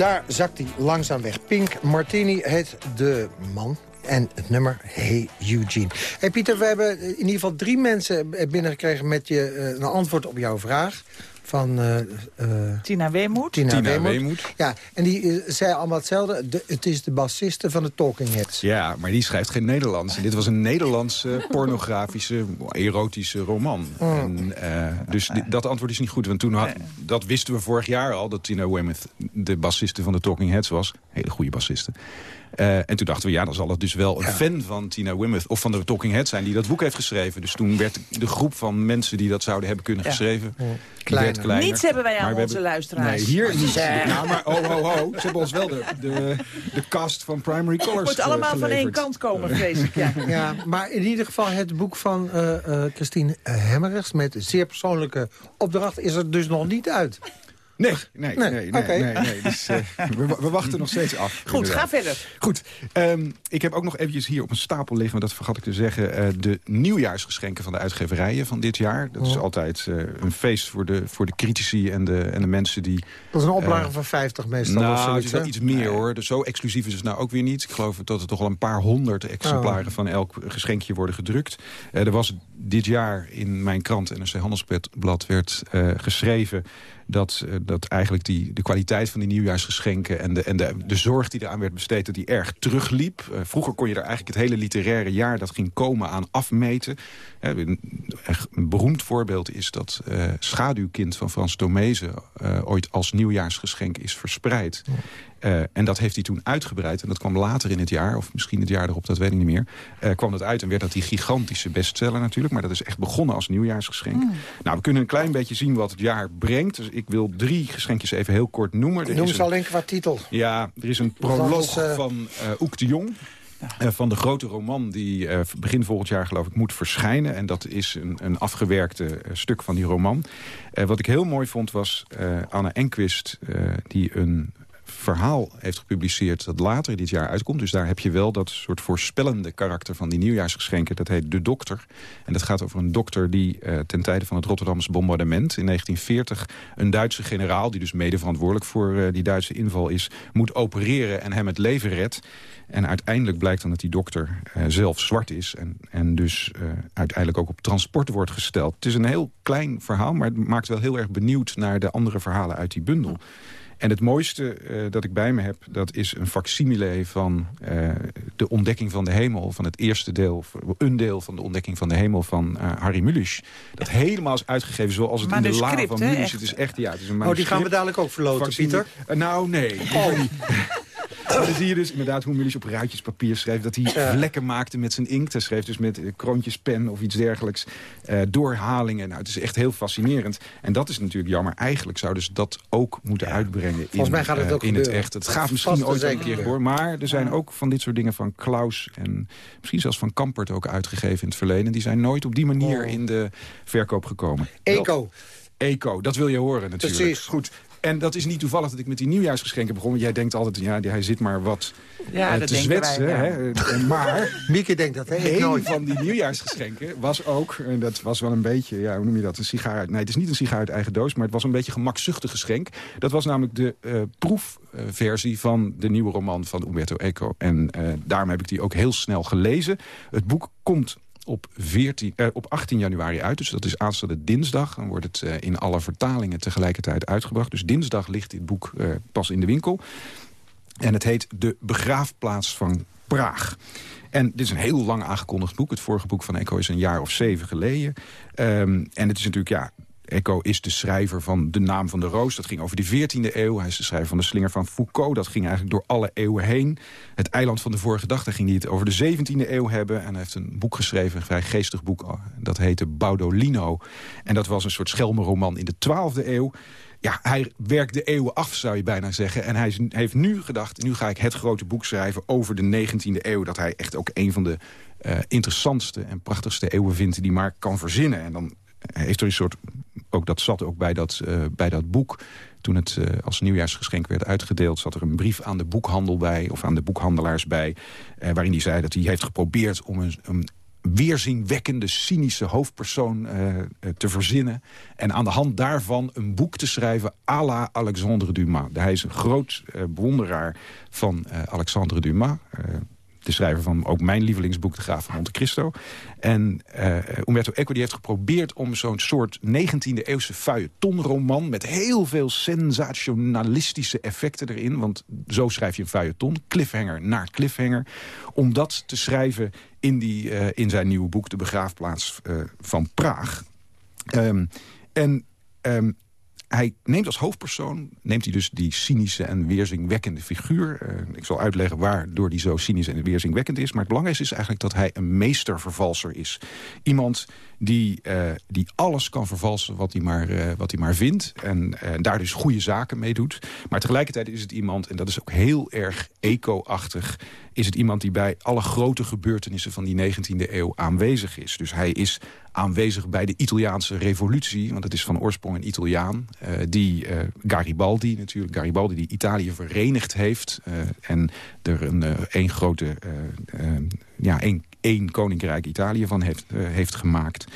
Daar zakt hij langzaam weg. Pink Martini heet de man. En het nummer Hey Eugene. Hey Pieter, we hebben in ieder geval drie mensen binnengekregen... met je, eh, een antwoord op jouw vraag. Van eh, eh, Tina Weemoed. Tina, Tina Weemoed. Weemoed. Ja, en die eh, zei allemaal hetzelfde. De, het is de bassiste van de Talking Heads. Ja, maar die schrijft geen Nederlands. En dit was een Nederlandse pornografische, erotische roman. En, eh, dus dat antwoord is niet goed. Want toen had, dat wisten we vorig jaar al, dat Tina Weymouth de bassiste van de Talking Heads was. Hele goede bassiste. Eh, en toen dachten we, ja, dan zal het dus wel een fan van Tina Weymouth... of van de Talking Heads zijn die dat boek heeft geschreven. Dus toen werd de groep van mensen die dat zouden hebben kunnen Ja. geschreven... die Kleiner. Kleiner. Niets hebben wij aan onze hebben- luisteraars. Nee, hier niet. Nou, maar ho, ho, ho. Ze hebben ons wel de, de, de cast van Primary Colors Het moet allemaal van één kant komen, vrees ik. Ja. Ja, maar in ieder geval het boek van eh, eh, Christine Hemmerichs... met zeer persoonlijke opdracht is er dus nog niet uit. Nee, nee, Nee, nee, nee. nee, nee. Dus, eh, we, we wachten nog steeds af. Goed, inderdaad. ga verder. Goed, ehm, ik heb ook nog eventjes hier op een stapel liggen... maar dat vergat ik te zeggen... eh, de nieuwjaarsgeschenken van de uitgeverijen van dit jaar. Dat is altijd eh, een feest voor de, voor de critici en de, en de mensen die... Dat is een oplage van 50 meestal. of Nou, het zoiets, is iets meer hoor. Dus zo exclusief is het nou ook weer niet. Ik geloof dat er toch al een paar honderd exemplaren Oh. van elk geschenkje worden gedrukt. Er was dit jaar in mijn krant NRC Handelsblad werd eh, geschreven dat, eh, dat eigenlijk die, de kwaliteit van die nieuwjaarsgeschenken... en, de, en de, de zorg die eraan werd besteed, dat die erg terugliep. Eh, vroeger kon je er eigenlijk het hele literaire jaar dat ging komen aan afmeten. Een, een beroemd voorbeeld is dat Schaduwkind van Frans Tomezen... eh, ooit als nieuwjaarsgeschenk is verspreid. Eh, en dat heeft hij toen uitgebreid. En dat kwam later in het jaar, of misschien het jaar erop, dat weet ik niet meer. eh, kwam dat uit en werd dat die gigantische bestseller natuurlijk. Maar dat is echt begonnen als nieuwjaarsgeschenk. Nou, we kunnen een klein beetje zien wat het jaar brengt. Dus ik wil drie geschenkjes even heel kort noemen. Er Noem ze een- alleen qua titel. ja, er is een proloog eh, van Oek de Jong. van de grote roman die begin volgend jaar geloof ik moet verschijnen. En dat is een, een afgewerkte stuk van die roman. Wat ik heel mooi vond was Anne Enquist die een verhaal heeft gepubliceerd dat later dit jaar uitkomt. Dus daar heb je wel dat soort voorspellende karakter van die nieuwjaarsgeschenken. Dat heet De Dokter. En dat gaat over een dokter die eh, ten tijde van het Rotterdamse bombardement in 1940... een Duitse generaal, die dus mede verantwoordelijk voor eh, die Duitse inval is... moet opereren en hem het leven redt. En uiteindelijk blijkt dan dat die dokter eh, zelf zwart is... en, en dus uiteindelijk ook op transport wordt gesteld. Het is een heel klein verhaal, maar het maakt wel heel erg benieuwd... naar de andere verhalen uit die bundel. En het mooiste eh, dat ik bij me heb, dat is een facsimile van eh, de ontdekking van de hemel. Van het eerste deel, een deel van de ontdekking van de hemel van eh, Harry Mulisch. Dat helemaal is uitgegeven zoals het in de la Manuscript, van Mulisch. Het is echt, ja, het is een Oh, die gaan we dadelijk ook verloten, Facsimile- Pieter. Nou, nee. Oh. Maar dan zie je dus inderdaad hoe Mulisch op ruitjes papier schreef... dat hij vlekken maakte met zijn inkt. Hij schreef dus met eh, kroontjespen of iets dergelijks. eh, doorhalingen. Nou, het is echt heel fascinerend. En dat is natuurlijk jammer. Eigenlijk zouden ze dat ook moeten uitbrengen in, mij gaat het eh, ook in het gebeuren. echt. Het gaat is misschien ooit een keer voor. Maar er zijn ook van dit soort dingen van Klaus... en misschien zelfs van Kampert ook uitgegeven in het verleden. Die zijn nooit op die manier Oh. in de verkoop gekomen. Eco. Eco, dat wil je horen natuurlijk. Precies. Goed. En dat is niet toevallig dat ik met die nieuwjaarsgeschenken begon. Want jij denkt altijd, ja, hij zit maar wat Ja, eh, dat te wij, zwetsen. ja. hè. Maar Mieke denkt dat, hè? Een nooit. van die nieuwjaarsgeschenken was ook... en dat was wel een beetje, ja, hoe noem je dat? Een sigaar uit, nee, het is niet een sigaar uit eigen doos... maar het was een beetje gemakzuchtig geschenk. Dat was namelijk de eh, proefversie van de nieuwe roman van Umberto Eco. En eh, daarom heb ik die ook heel snel gelezen. Het boek komt op, 14, eh, op 18 januari uit. Dus dat is aanstaande dinsdag. Dan wordt het eh, in alle vertalingen tegelijkertijd uitgebracht. Dus dinsdag ligt dit boek eh, pas in de winkel. En het heet De Begraafplaats van Praag. En dit is een heel lang aangekondigd boek. Het vorige boek van Eco is een jaar of zeven geleden. Ehm, en het is natuurlijk, ja... Eco is de schrijver van De Naam van de Roos. Dat ging over de 14e eeuw. Hij is de schrijver van De Slinger van Foucault. Dat ging eigenlijk door alle eeuwen heen. Het Eiland van de Vorige Dag, daar ging hij het over de 17e eeuw hebben. En hij heeft een boek geschreven, een vrij geestig boek. oh, Dat heette Baudolino. En dat was een soort schelmenroman in de 12e eeuw. Ja, hij werkt de eeuwen af, zou je bijna zeggen. En hij heeft nu gedacht, nu ga ik het grote boek schrijven over de 19e eeuw. Dat hij echt ook een van de eh, interessantste en prachtigste eeuwen vindt die maar kan verzinnen. En dan heeft er een soort, ook dat zat ook bij dat, eh, bij dat boek. Toen het eh, als nieuwjaarsgeschenk werd uitgedeeld... zat er een brief aan de boekhandel bij, of aan de boekhandelaars bij... eh, waarin hij zei dat hij heeft geprobeerd om een, een weerzinwekkende, cynische hoofdpersoon te verzinnen. En aan de hand daarvan een boek te schrijven à la Alexandre Dumas. Hij is een groot bewonderaar van Alexandre Dumas... de schrijver van ook mijn lievelingsboek, De Graaf van Monte Cristo. En eh Umberto Eco die heeft geprobeerd om zo'n soort 19e-eeuwse feuilletonroman... met heel veel sensationalistische effecten erin. Want zo schrijf je een feuilleton, cliffhanger naar cliffhanger. Om dat te schrijven in, die, eh, in zijn nieuwe boek... De Begraafplaats eh, van Praag. Ehm, en ehm, hij neemt als hoofdpersoon neemt hij dus die cynische en weerzingwekkende figuur. Eh, ik zal uitleggen waardoor die zo cynisch en weerzingwekkend is. Maar het belangrijkste is eigenlijk dat hij een meestervervalser is. Iemand die, eh, die alles kan vervalsen wat hij maar, eh, wat hij maar vindt. En daar dus goede zaken mee doet. Maar tegelijkertijd is het iemand, en dat is ook heel erg eco-achtig... is het iemand die bij alle grote gebeurtenissen van die 19e eeuw aanwezig is. Dus hij is aanwezig bij de Italiaanse revolutie. Want het is van oorsprong een Italiaan. eh, die Garibaldi natuurlijk. Garibaldi die Italië verenigd heeft. en er een één grote... ja, één, één koninkrijk Italië van heeft, eh, heeft gemaakt.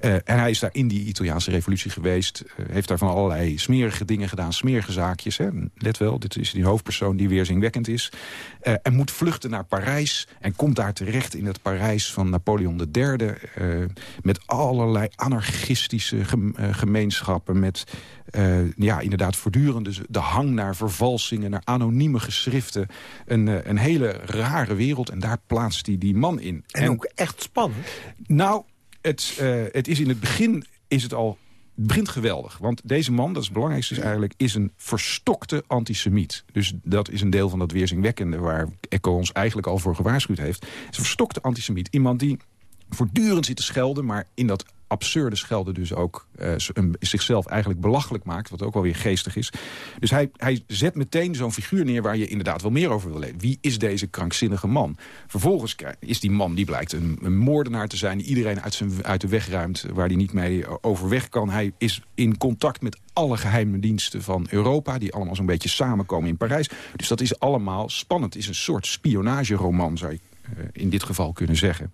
Eh, en hij is daar in die Italiaanse revolutie geweest. eh, heeft daar van allerlei smerige dingen gedaan. Smerige zaakjes. Hè. Let wel, dit is die hoofdpersoon die weerzinwekkend is. En moet vluchten naar Parijs. En komt daar terecht in het Parijs van Napoleon III. met allerlei anarchistische gem- gemeenschappen. Met eh, ja, inderdaad voortdurend dus de hang naar vervalsingen. Naar anonieme geschriften. Een, eh, een hele rare wereld. En daar plaatst hij die man in. En ook echt spannend. Nou, het, eh, het is in het begin is het al het begint geweldig. Want deze man, dat is het belangrijkste is eigenlijk... is een verstokte antisemiet. Dus dat is een deel van dat weerzingwekkende... waar Echo ons eigenlijk al voor gewaarschuwd heeft. Het is een verstokte antisemiet. Iemand die voortdurend zit te schelden... maar in dat absurde schelden dus ook eh, zichzelf eigenlijk belachelijk maakt. Wat ook wel weer geestig is. Dus hij, hij zet meteen zo'n figuur neer waar je inderdaad wel meer over wil lezen. Wie is deze krankzinnige man? Vervolgens is die man, die blijkt een, een moordenaar te zijn... die iedereen uit, zijn, uit de weg ruimt, waar hij niet mee overweg kan. Hij is in contact met alle geheime diensten van Europa... die allemaal zo'n beetje samenkomen in Parijs. Dus dat is allemaal spannend. Het is een soort spionageroman, zou je eh, in dit geval kunnen zeggen.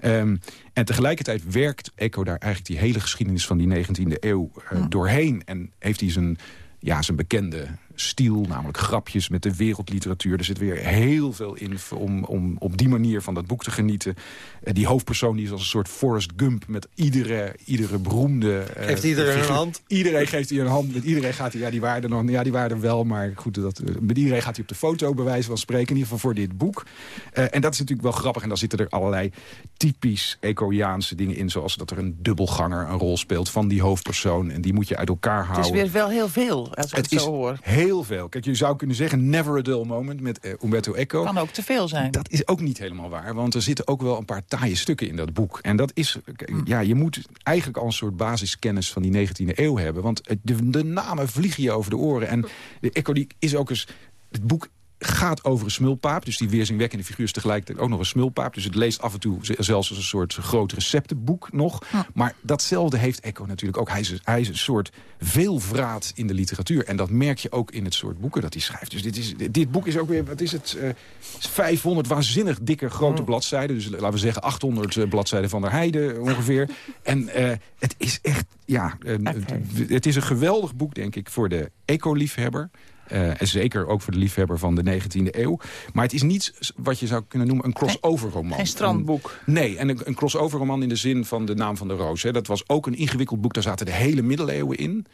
Ehm, en tegelijkertijd werkt Eco daar eigenlijk die hele geschiedenis van die 19e eeuw eh, doorheen. En heeft hij zijn, ja, zijn bekende stiel, namelijk grapjes met de wereldliteratuur. Er zit weer heel veel in om, om op die manier van dat boek te genieten. Eh, die hoofdpersoon die is als een soort Forrest Gump met iedere, iedere beroemde... eh, Geeft iedereen een hand? Iedereen geeft hij een hand. Met iedereen gaat hij, ja die waren er nog, ja die waren er wel, maar goed, dat, eh, met iedereen gaat hij op de foto bij wijze van spreken. In ieder geval voor dit boek. Eh, en dat is natuurlijk wel grappig. En dan zitten er allerlei typisch Ecoiaanse dingen in, zoals dat er een dubbelganger een rol speelt van die hoofdpersoon. En die moet je uit elkaar Het houden. is weer wel heel veel, als ik het, Het is zo hoor. heel heel veel. Kijk, je zou kunnen zeggen never a dull moment met uh, Umberto Eco. Kan ook te veel zijn. Dat is ook niet helemaal waar, want er zitten ook wel een paar taaie stukken in dat boek. En dat is, ja, je moet eigenlijk al een soort basiskennis van die 19e eeuw hebben. Want de, de namen vliegen je over de oren. En de Eco die is ook eens... Het boek gaat over een smulpaap. Dus die weerzinwekkende figuur is tegelijkertijd ook nog een smulpaap. Dus het leest af en toe zelfs als een soort groot receptenboek nog. Maar datzelfde heeft Eco natuurlijk ook. Hij is, hij is een soort veelvraat in de literatuur. En dat merk je ook in het soort boeken dat hij schrijft. Dus dit, is, dit boek is ook weer, wat is het, uh, 500 waanzinnig dikke grote bladzijden. Dus laten we zeggen 800 uh, bladzijden van der Heide ongeveer. en uh, het is echt, ja, okay. het is een geweldig boek denk ik voor de eco-liefhebber. Uh, en zeker ook voor de liefhebber van de 19e eeuw. Maar het is niet wat je zou kunnen noemen een crossover roman. Geen strandboek. Een, nee, en een, een crossover roman in de zin van de naam van de roos. Hè. Dat was ook een ingewikkeld boek. Daar zaten de hele middeleeuwen in.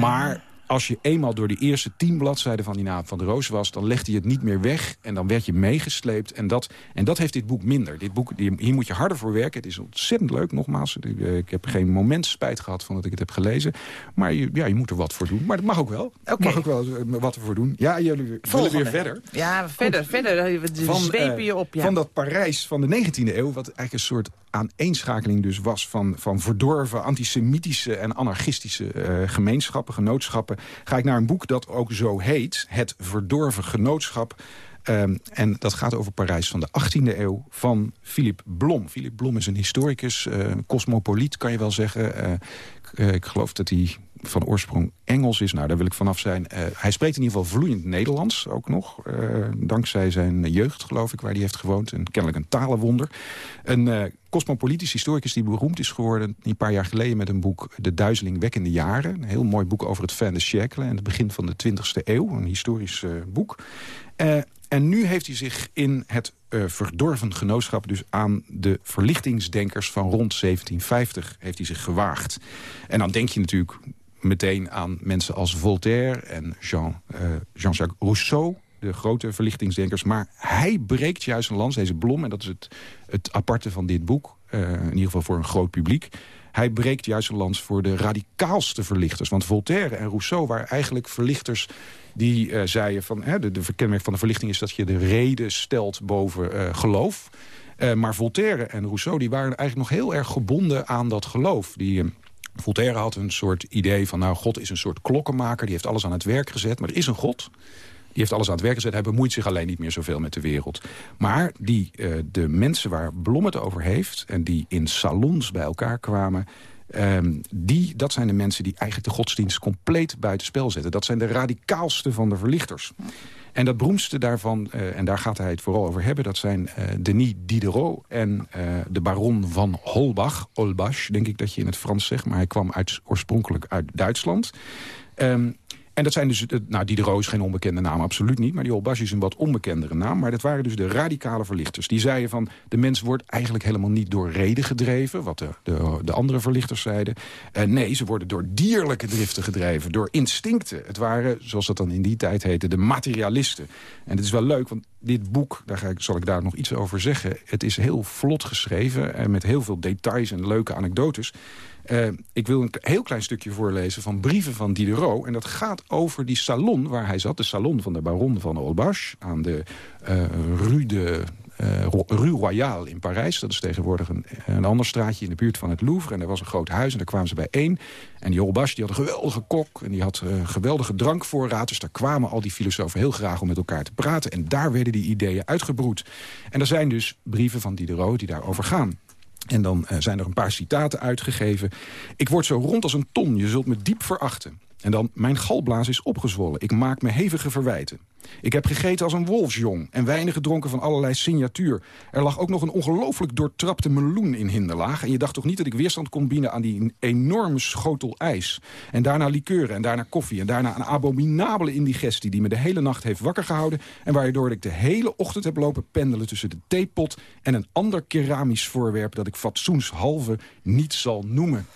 Maar als je eenmaal door de eerste tien bladzijden van die naam van de Roos was... dan legde je het niet meer weg en dan werd je meegesleept. En dat, en dat heeft dit boek minder. Dit boek, hier moet je harder voor werken. Het is ontzettend leuk, nogmaals. Ik heb geen moment spijt gehad van dat ik het heb gelezen. Maar je, ja, je moet er wat voor doen. Maar dat mag ook wel. Okay. mag ook wel wat ervoor doen. Ja, jullie willen weer verder. Ja, verder. Goed. verder. Van, zwepen je op. Ja. Van dat Parijs van de 19e eeuw... wat eigenlijk een soort aaneenschakeling dus was... van, van verdorven antisemitische en anarchistische uh, gemeenschappen, genootschappen ga ik naar een boek dat ook zo heet. Het Verdorven Genootschap. Um, en dat gaat over Parijs van de 18e eeuw van Philippe Blom. Philippe Blom is een historicus, uh, cosmopoliet kan je wel zeggen. Uh, ik geloof dat hij van oorsprong Engels is. Nou, daar wil ik vanaf zijn. Hij spreekt in ieder geval vloeiend Nederlands ook nog. Dankzij zijn jeugd, geloof ik, waar hij heeft gewoond. En kennelijk een talenwonder. Een cosmopolitisch historicus die beroemd is geworden... een paar jaar geleden met een boek De Duizelingwekkende Jaren. Een heel mooi boek over het fin de en het begin van de 20e eeuw. Een historisch boek. En nu heeft hij zich in het uh, verdorven genootschap... dus aan de verlichtingsdenkers van rond 1750 heeft hij zich gewaagd. En dan denk je natuurlijk meteen aan mensen als Voltaire en Jean, Jean-Jacques Rousseau de grote verlichtingsdenkers. Maar hij breekt juist een lans, deze Blom... en dat is het, het aparte van dit boek, uh, in ieder geval voor een groot publiek... hij breekt juist een lans voor de radicaalste verlichters. Want Voltaire en Rousseau waren eigenlijk verlichters die uh, zeiden van... Hè, de, de kenmerk van de verlichting is dat je de reden stelt boven uh, geloof. Maar Voltaire en Rousseau die waren eigenlijk nog heel erg gebonden aan dat geloof. Die... Voltaire had een soort idee van, nou, God is een soort klokkenmaker. Die heeft alles aan het werk gezet, maar er is een God. Die heeft alles aan het werk gezet. Hij bemoeit zich alleen niet meer zoveel met de wereld. Maar die, uh, de mensen waar Blom het over heeft... en die in salons bij elkaar kwamen... Um, die, dat zijn de mensen die eigenlijk de godsdienst compleet buitenspel zetten. Dat zijn de radicaalste van de verlichters. En dat beroemdste daarvan, uh, en daar gaat hij het vooral over hebben... dat zijn uh, Denis Diderot en de baron van Holbach. Holbach, denk ik dat je in het Frans zegt. Maar hij kwam oorspronkelijk uit Duitsland. Um, en dat zijn dus, nou Diderot is geen onbekende naam, absoluut niet. Maar die Holbach is een wat onbekendere naam. Maar dat waren dus de radicale verlichters. Die zeiden van, de mens wordt eigenlijk helemaal niet door reden gedreven. Wat de, de, de andere verlichters zeiden. Uh, nee, ze worden door dierlijke driften gedreven. Door instincten. Het waren, zoals dat dan in die tijd heette, de materialisten. En het is wel leuk, want dit boek, daar ga ik, zal ik daar nog iets over zeggen. Het is heel vlot geschreven. En met heel veel details en leuke anekdotes. Uh, ik wil een heel klein stukje voorlezen van brieven van Diderot. En dat gaat over die salon waar hij zat. De salon van de baron van Holbach. Aan de uh, Rue de... Uh, Rue Royale in Parijs. Dat is tegenwoordig een, ander straatje in de buurt van het Louvre. En daar was een groot huis en daar kwamen ze bijeen. En die Holbach die had een geweldige kok. En die had een geweldige drankvoorraad. Dus daar kwamen al die filosofen heel graag om met elkaar te praten. En daar werden die ideeën uitgebroed. En er zijn dus brieven van Diderot die daarover gaan. En dan uh, zijn er een paar citaten uitgegeven. Ik word zo rond als een ton, je zult me diep verachten. En dan, mijn galblaas is opgezwollen. Ik maak me hevige verwijten. Ik heb gegeten als een wolfsjong en weinig gedronken van allerlei signatuur. Er lag ook nog een ongelooflijk doortrapte meloen in hinderlaag. En je dacht toch niet dat ik weerstand kon bieden aan die enorme schotel ijs. En daarna likeuren en daarna koffie. En daarna een abominabele indigestie die me de hele nacht heeft wakker gehouden. En waardoor ik de hele ochtend heb lopen pendelen tussen de theepot... en een ander keramisch voorwerp dat ik fatsoenshalve niet zal noemen.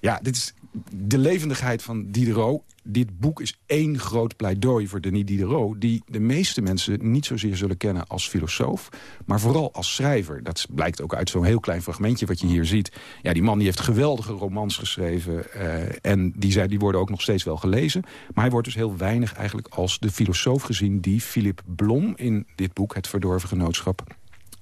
Ja, dit is de levendigheid van Diderot. Dit boek is één groot pleidooi voor Denis Diderot... die de meeste mensen niet zozeer zullen kennen als filosoof... maar vooral als schrijver. Dat blijkt ook uit zo'n heel klein fragmentje wat je hier ziet. Ja, die man die heeft geweldige romans geschreven... eh, en die, zijn, die worden ook nog steeds wel gelezen. Maar hij wordt dus heel weinig eigenlijk als de filosoof gezien... die Philip Blom in dit boek, Het Verdorven Genootschap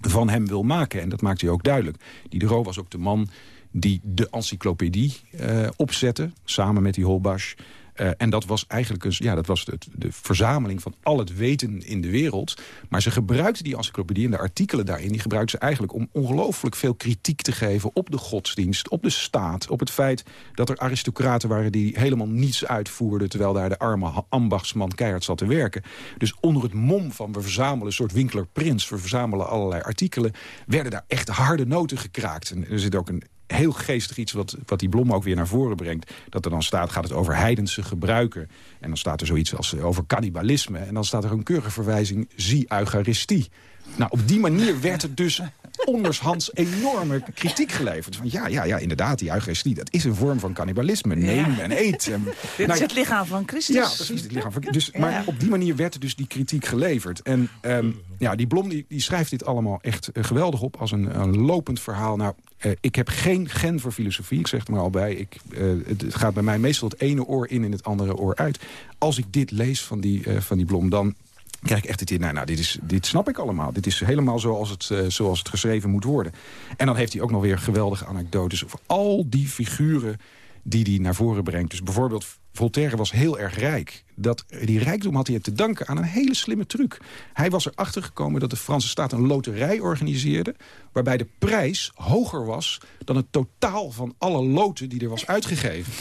van hem wil maken. En dat maakt hij ook duidelijk. Diderot was ook de man die de encyclopedie uh, opzette, samen met die Holbasch. Uh, en dat was eigenlijk een, ja, dat was de, de, verzameling van al het weten in de wereld. Maar ze gebruikten die encyclopedie en de artikelen daarin... die gebruikten ze eigenlijk om ongelooflijk veel kritiek te geven... op de godsdienst, op de staat, op het feit dat er aristocraten waren... die helemaal niets uitvoerden... terwijl daar de arme ambachtsman keihard zat te werken. Dus onder het mom van we verzamelen een soort Winkler Prins... we verzamelen allerlei artikelen... werden daar echt harde noten gekraakt. En er zit ook een heel geestig iets wat, wat die Blom ook weer naar voren brengt. Dat er dan staat, gaat het over heidense gebruiken. En dan staat er zoiets als eh, over cannibalisme. En dan staat er een keurige verwijzing, zie eucharistie. Nou, op die manier werd het dus ondershands enorme kritiek geleverd. Van ja, ja, ja, inderdaad, die eucharistie, dat is een vorm van cannibalisme. Neem ja. en eet. En, Dit nou, is het lichaam van Christus. Ja, precies, het lichaam van dus, ja. Maar op die manier werd dus die kritiek geleverd. En um, ja, die Blom die, die schrijft dit allemaal echt uh, geweldig op als een, een lopend verhaal. Nou, uh, ik heb geen gen voor filosofie, ik zeg het maar al bij. Ik, uh, het gaat bij mij meestal het ene oor in en het andere oor uit. Als ik dit lees van die, van die Blom, dan krijg ik echt het idee, nou, nou dit, is, dit snap ik allemaal. Dit is helemaal zoals het, uh, zoals het geschreven moet worden. En dan heeft hij ook nog weer geweldige anekdotes over al die figuren die hij naar voren brengt. Dus bijvoorbeeld Voltaire was heel erg rijk. Dat, die rijkdom had hij te danken aan een hele slimme truc. Hij was erachter gekomen dat de Franse staat een loterij organiseerde... waarbij de prijs hoger was dan het totaal van alle loten die er was uitgegeven.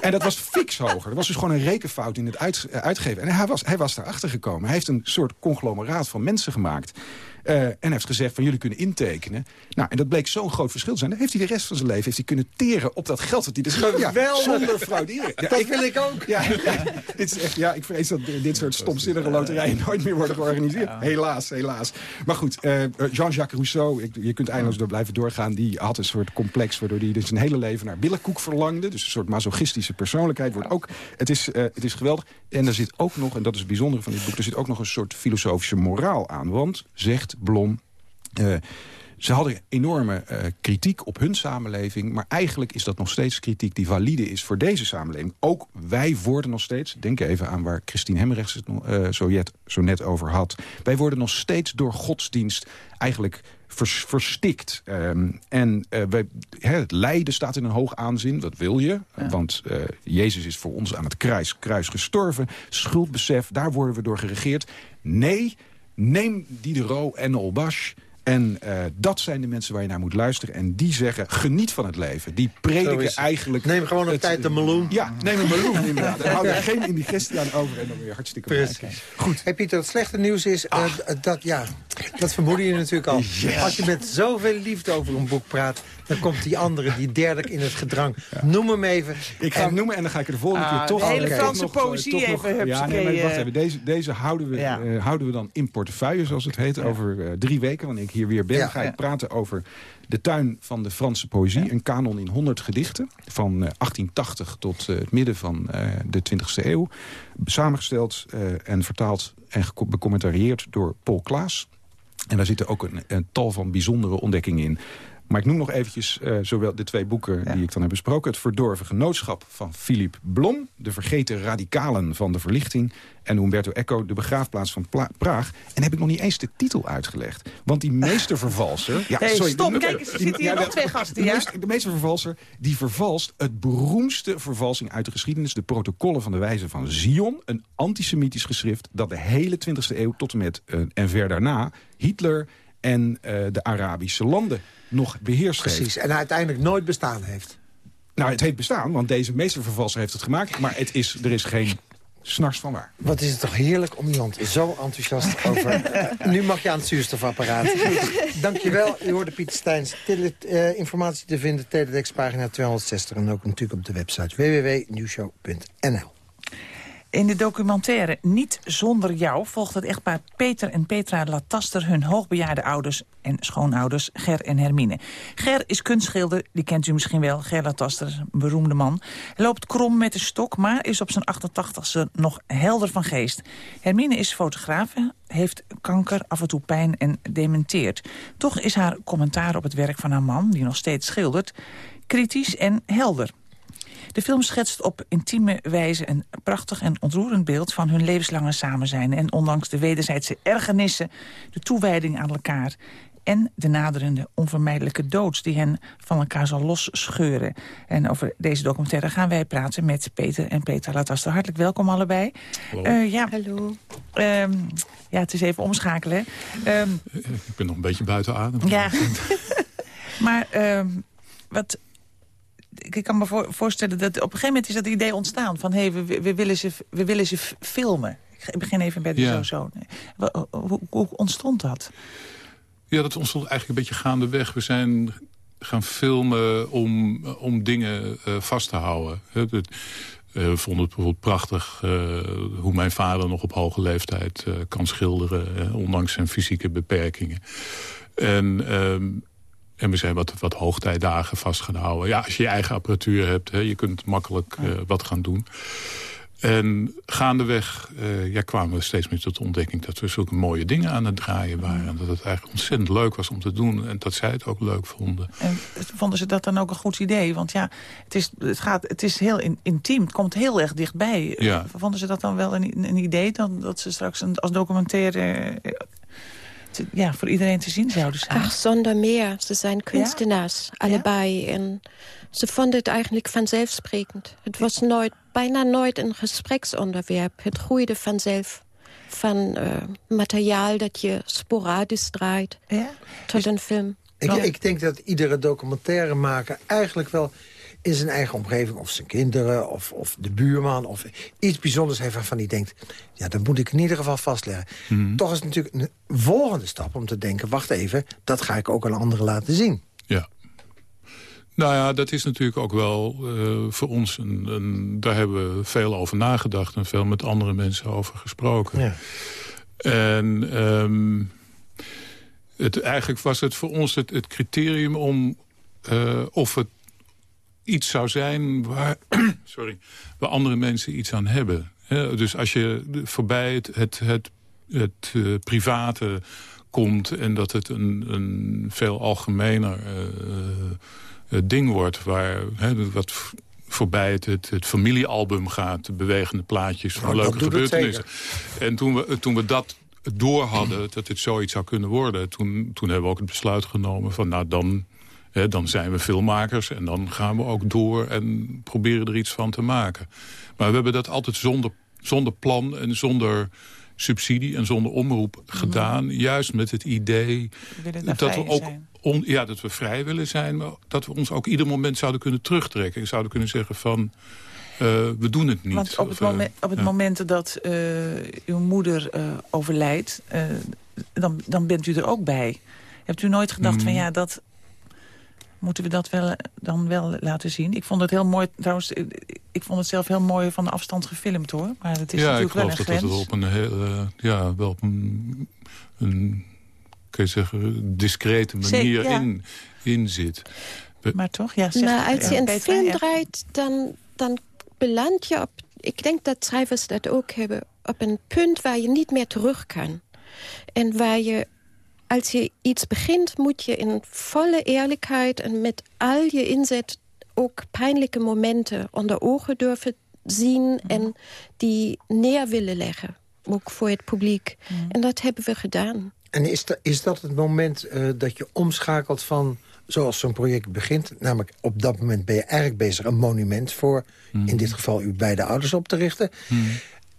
En dat was fix hoger. Er was dus gewoon een rekenfout in het uh, uitgeven. En hij was, hij was daarachter gekomen. Hij heeft een soort conglomeraat van mensen gemaakt. Uh, en heeft gezegd van jullie kunnen intekenen. Nou, en dat bleek zo'n groot verschil te zijn. Dan heeft hij de rest van zijn leven heeft hij kunnen teren op dat geld dat hij dus ja, zonder frauderen. Ja, dat ik, wil ik ook. Ja, ja, dit is echt, ja, ik vrees dat dit soort stomzinnige loterijen nooit meer worden georganiseerd. Helaas, helaas. Maar goed, uh, Jean-Jacques Rousseau, ik, je kunt eindeloos door blijven doorgaan. Die had een soort complex waardoor hij dus zijn hele leven naar billenkoek verlangde. Dus een soort masochistische persoonlijkheid wordt ook. Het is, uh, het is geweldig. En er zit ook nog, en dat is het bijzondere van dit boek... er zit ook nog een soort filosofische moraal aan. Want, zegt Blom... Uh, ze hadden enorme uh, kritiek op hun samenleving... maar eigenlijk is dat nog steeds kritiek die valide is voor deze samenleving. Ook wij worden nog steeds, denk even aan waar Christine Hemrechts het uh, zo, net over had... wij worden nog steeds door godsdienst eigenlijk vers, verstikt. Um, en uh, wij, het lijden staat in een hoog aanzien, dat wil je. Ja. Want Jezus is voor ons aan het kruis, kruis gestorven. Schuldbesef, daar worden we door geregeerd. Nee, neem Diderot en Olbash... En uh, dat zijn de mensen waar je naar moet luisteren. En die zeggen, geniet van het leven. Die prediken eigenlijk... Neem gewoon een het, tijd de meloen. Ja, neem een meloen inderdaad. Dan hou er geen indigestie aan over en dan weer hartstikke blij. Goed. Hey Pieter, het slechte nieuws is uh, dat, ja, dat vermoedde je natuurlijk al. Yes. Als je met zoveel liefde over een boek praat... dan komt die andere, die derde in het gedrang. Ja. Noem hem even. Ik ga en... hem noemen en dan ga ik er de volgende ah, keer toch... De hele okay. Franse nog, poëzie nog, even. Ja, nee, maar wacht even. Deze, deze houden, we, ja. uh, houden we dan in portefeuille, zoals het heet. Over uh, drie weken, wanneer ik hier weer ben, ga ik praten over de tuin van de Franse poëzie. Een kanon in 100 gedichten. Van uh, 1880 tot het midden van de 20e eeuw. Samengesteld en vertaald en becommentarieerd door Paul Klaas. En daar zitten ook een, een tal van bijzondere ontdekkingen in. Maar ik noem nog eventjes uh, zowel de twee boeken ja. die ik dan heb besproken. Het Verdorven Genootschap van Philippe Blom. De Vergeten Radicalen van de Verlichting. En Umberto Eco, De Begraafplaats van Pla Praag. En heb ik nog niet eens de titel uitgelegd. Want die meestervervalser... Ja, hey, sorry, stop, kijk, er zitten hier ja, nog twee gasten. De, ja? meester, de meestervervalser die vervalst het beroemdste vervalsing uit de geschiedenis. De protocollen van de wijze van Zion. Een antisemitisch geschrift dat de hele 20e eeuw tot en met uh, en ver daarna... Hitler en uh, de Arabische landen nog beheerst Precies, heeft. en uiteindelijk nooit bestaan heeft. Nou, het heeft bestaan, want deze meestervervalser heeft het gemaakt. Maar het is, er is geen snars van waar. Wat is het toch heerlijk om iemand zo enthousiast over... uh, nu mag je aan het zuurstofapparaat. Dankjewel. U hoorde Pieter Steins. Tele uh, informatie te vinden, Teledex pagina 260. En ook natuurlijk op de website www.nieuwshow.nl. In de documentaire Niet zonder jou volgt het echtpaar Peter en Petra Lataster... hun hoogbejaarde ouders en schoonouders Ger en Hermine. Ger is kunstschilder, die kent u misschien wel. Ger Lataster, een beroemde man. Loopt krom met de stok, maar is op zijn 88ste nog helder van geest. Hermine is fotograaf, heeft kanker, af en toe pijn en dementeert. Toch is haar commentaar op het werk van haar man, die nog steeds schildert... kritisch en helder. De film schetst op intieme wijze een prachtig en ontroerend beeld... van hun levenslange samenzijn. En ondanks de wederzijdse ergernissen, de toewijding aan elkaar... en de naderende onvermijdelijke dood die hen van elkaar zal losscheuren. En over deze documentaire gaan wij praten met Peter en Peter Lataster. Hartelijk welkom allebei. Hallo. Uh, ja. Hallo. Um, ja, het is even omschakelen. Um, ik ben nog een beetje buiten adem. Ja. maar um, wat ik kan me voor, voorstellen dat op een gegeven moment is dat idee ontstaan... van hé, hey, we, we, willen ze, we willen ze filmen. Ik begin even bij de ja. zo. Hoe, hoe ontstond dat? Ja, dat ontstond eigenlijk een beetje gaandeweg. We zijn gaan filmen om, om dingen uh, vast te houden. Uh, we vonden het bijvoorbeeld prachtig uh, hoe mijn vader nog op hoge leeftijd kan schilderen... ondanks zijn fysieke beperkingen. En... En we zijn wat, wat hoogtijdagen vastgehouden. Ja, als je je eigen apparatuur hebt, hè, je kunt makkelijk uh, wat gaan doen. En gaandeweg uh, ja, kwamen we steeds meer tot de ontdekking... dat we zulke mooie dingen aan het draaien waren. En dat het eigenlijk ontzettend leuk was om te doen. En dat zij het ook leuk vonden. En vonden ze dat dan ook een goed idee? Want ja, het is, het gaat, het is heel in, intiem. Het komt heel erg dichtbij. Ja. Vonden ze dat dan wel een, een idee? Dan, dat ze straks een, als documentaire te, ja, voor iedereen te zien zouden zijn. Ach, zonder meer. Ze zijn kunstenaars, ja? allebei. Ja? En ze vonden het eigenlijk vanzelfsprekend. Het was nooit, bijna nooit een gespreksonderwerp. Het groeide vanzelf van uh, materiaal dat je sporadisch draait ja? tot een film. Ik, ik denk dat iedere documentairemaker eigenlijk wel in zijn eigen omgeving... of zijn kinderen, of, of de buurman, of iets bijzonders heeft waarvan hij denkt... ja, dat moet ik in ieder geval vastleggen. Mm -hmm. Toch is het natuurlijk een volgende stap om te denken... wacht even, dat ga ik ook aan anderen laten zien. Ja. Nou ja, dat is natuurlijk ook wel uh, voor ons... Een, een, daar hebben we veel over nagedacht... en veel met andere mensen over gesproken. Ja. En um, het, eigenlijk was het voor ons het, het criterium om... Uh, of het iets zou zijn waar, sorry, waar andere mensen iets aan hebben. He, dus als je voorbij het, het, het, het uh, private komt... en dat het een, een veel algemener uh, ding wordt... Waar, he, wat voorbij het, het, het, familiealbum gaat... de bewegende plaatjes van nou, leuke gebeurtenissen. En toen we, toen we dat door hadden, dat het zoiets zou kunnen worden... Toen, toen hebben we ook het besluit genomen van... nou, dan dan zijn we filmmakers en dan gaan we ook door en proberen er iets van te maken. Maar we hebben dat altijd zonder, zonder plan en zonder subsidie en zonder omroep mm -hmm. gedaan. Juist met het idee we dat we ook on, ja, dat we vrij willen zijn... maar dat we ons ook ieder moment zouden kunnen terugtrekken. En zouden kunnen zeggen van... Uh, we doen het niet. Want op het, of, moment, op het ja. moment dat uh, uw moeder uh, overlijdt... dan, dan bent u er ook bij. Hebt u nooit gedacht mm. van ja, dat moeten we dat wel, dan wel laten zien. Ik vond het heel mooi, trouwens, ik vond het zelf heel mooi van de afstand gefilmd hoor. Maar het is ja, natuurlijk wel een dat grens. dat het op een heel, uh, ja, wel op een, een, kun je zeggen, discrete manier Zeker, ja. in, in zit. Maar toch, ja. Zeg, maar als je een Petra, film ja. draait, dan, dan beland je op... Ik denk dat schrijvers dat ook hebben. Op een punt waar je niet meer terug kan. En waar je als je iets begint, moet je in volle eerlijkheid... en met al je inzet ook pijnlijke momenten onder ogen durven zien... Mm. en die neer willen leggen, ook voor het publiek. Mm. En dat hebben we gedaan. En is, da is dat het moment uh, dat je omschakelt van zoals zo'n project begint... namelijk op dat moment ben je eigenlijk bezig een monument voor... Mm. in dit geval uw beide ouders op te richten...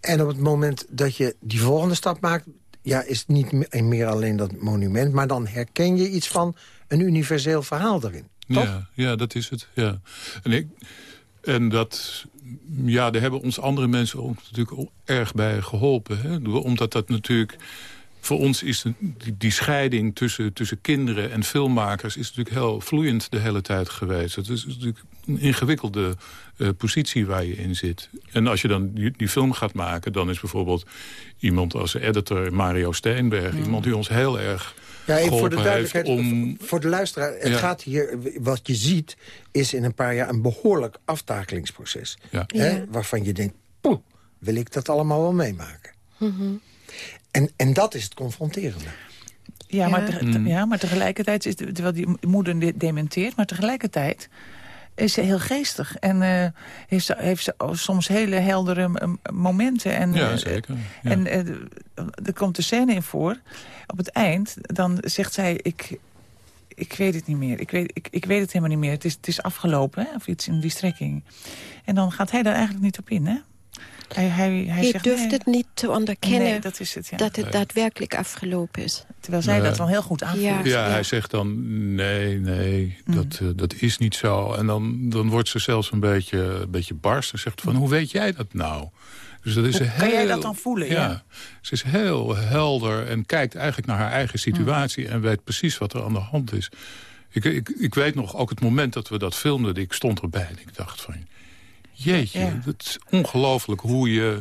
En op het moment dat je die volgende stap maakt ja, is niet meer alleen dat monument... maar dan herken je iets van een universeel verhaal erin. Toch? Ja, ja, dat is het. Ja. En, ik, en dat, ja, daar hebben ons andere mensen ook natuurlijk erg bij geholpen. Hè? Omdat dat natuurlijk voor ons is de- die, die scheiding tussen, tussen kinderen en filmmakers... is natuurlijk heel vloeiend de hele tijd geweest. Het is natuurlijk een ingewikkelde eh, positie waar je in zit. En als je dan die, die film gaat maken... dan is bijvoorbeeld iemand als editor Mario Steenberg... iemand die ons heel erg Ja, even voor de duidelijkheid, om... voor de luisteraar. Het Ja. gaat hier, wat je ziet, is in een paar jaar een behoorlijk aftakelingsproces. Ja. Hè, Ja. waarvan je denkt, poeh, wil ik dat allemaal wel meemaken? Mhm. En, en dat is het confronterende. Ja, Maar, te- Mm. te- ja, maar tegelijkertijd, is, terwijl die moeder de- dementeert... maar tegelijkertijd is ze heel geestig. En eh, heeft, ze, heeft ze soms hele heldere momenten. En, Ja, eh, zeker. Ja. En eh, er komt een scène in voor. Op het eind, dan zegt zij... ik, ik weet het niet meer. Ik weet, ik, ik weet het helemaal niet meer. Het is, het is afgelopen, hè? of iets in die strekking. En dan gaat hij daar eigenlijk niet op in, hè? Hij, hij, hij Je zegt, durft nee. het niet te onderkennen Nee, dat is het, ja. dat het Nee. daadwerkelijk afgelopen is. Terwijl zij Nee. dat wel heel goed aanvoelt. Ja. Ja, hij zegt dan, nee, nee, Mm. dat, eh, dat is niet zo. En dan, dan wordt ze zelfs een beetje, een beetje barst en zegt van, hoe weet jij dat nou? Dus dat is Hoe heel, kan jij dat dan voelen, ja? Ze is heel helder en kijkt eigenlijk naar haar eigen situatie... en weet precies wat er aan de hand is. Ik, ik, ik weet nog, ook het moment dat we dat filmden, ik stond erbij... en ik dacht van, jeetje, Ja. het is ongelooflijk hoe je...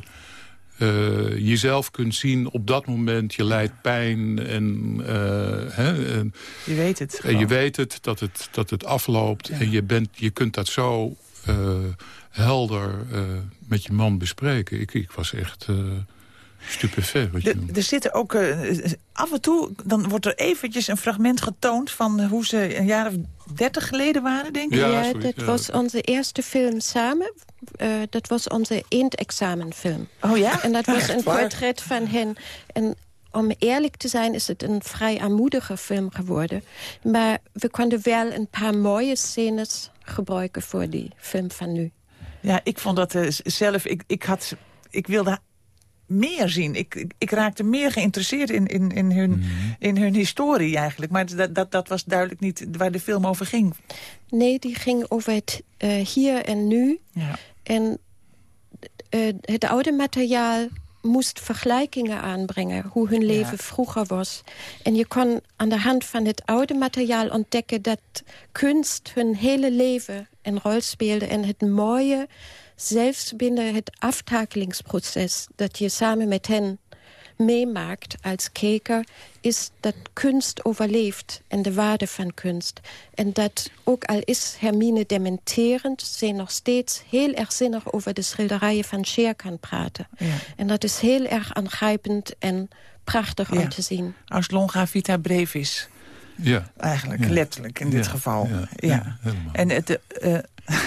eh, jezelf kunt zien op dat moment. Je lijdt pijn en, eh, hè, en Je weet het en je weet het, dat het, dat het afloopt. En je, bent, je kunt dat zo eh, helder met je man bespreken. Ik, ik was echt stupefait. Wat je Er, er zitten ook eh, af en toe, dan wordt er eventjes een fragment getoond van hoe ze een jaar of dertig geleden waren, denk ik. Ja, dat ja. was onze eerste film samen. Eh, dat was onze eindexamenfilm. Oh ja? En dat was een waar? portret van hen. En om eerlijk te zijn is het een vrij armoedige film geworden. Maar we konden wel een paar mooie scènes gebruiken voor die film van nu. Ja, ik vond dat eh, zelf, ik, ik, had, ik wilde meer zien. Ik, ik, ik raakte meer geïnteresseerd in, in, in, hun, Mhm. in hun historie eigenlijk. Maar dat, dat, dat was duidelijk niet waar de film over ging. Nee, die ging over het eh, hier en nu. Ja. En eh, het oude materiaal moest vergelijkingen aanbrengen, hoe hun leven vroeger was. En je kon aan de hand van het oude materiaal ontdekken dat kunst hun hele leven een rol speelde. En het mooie, zelfs binnen het aftakelingsproces dat je samen met hen meemaakt als kijker, is dat kunst overleeft en de waarde van kunst. En dat, ook al is Hermine dementerend, ze nog steeds heel erg zinnig over de schilderijen van Scheer kan praten. Ja. En dat is heel erg aangrijpend en prachtig Ja. om te zien. Als longa vita brevis, Ja, eigenlijk, Ja. letterlijk in dit geval. ja, Ja, ja, helemaal. En het, eh,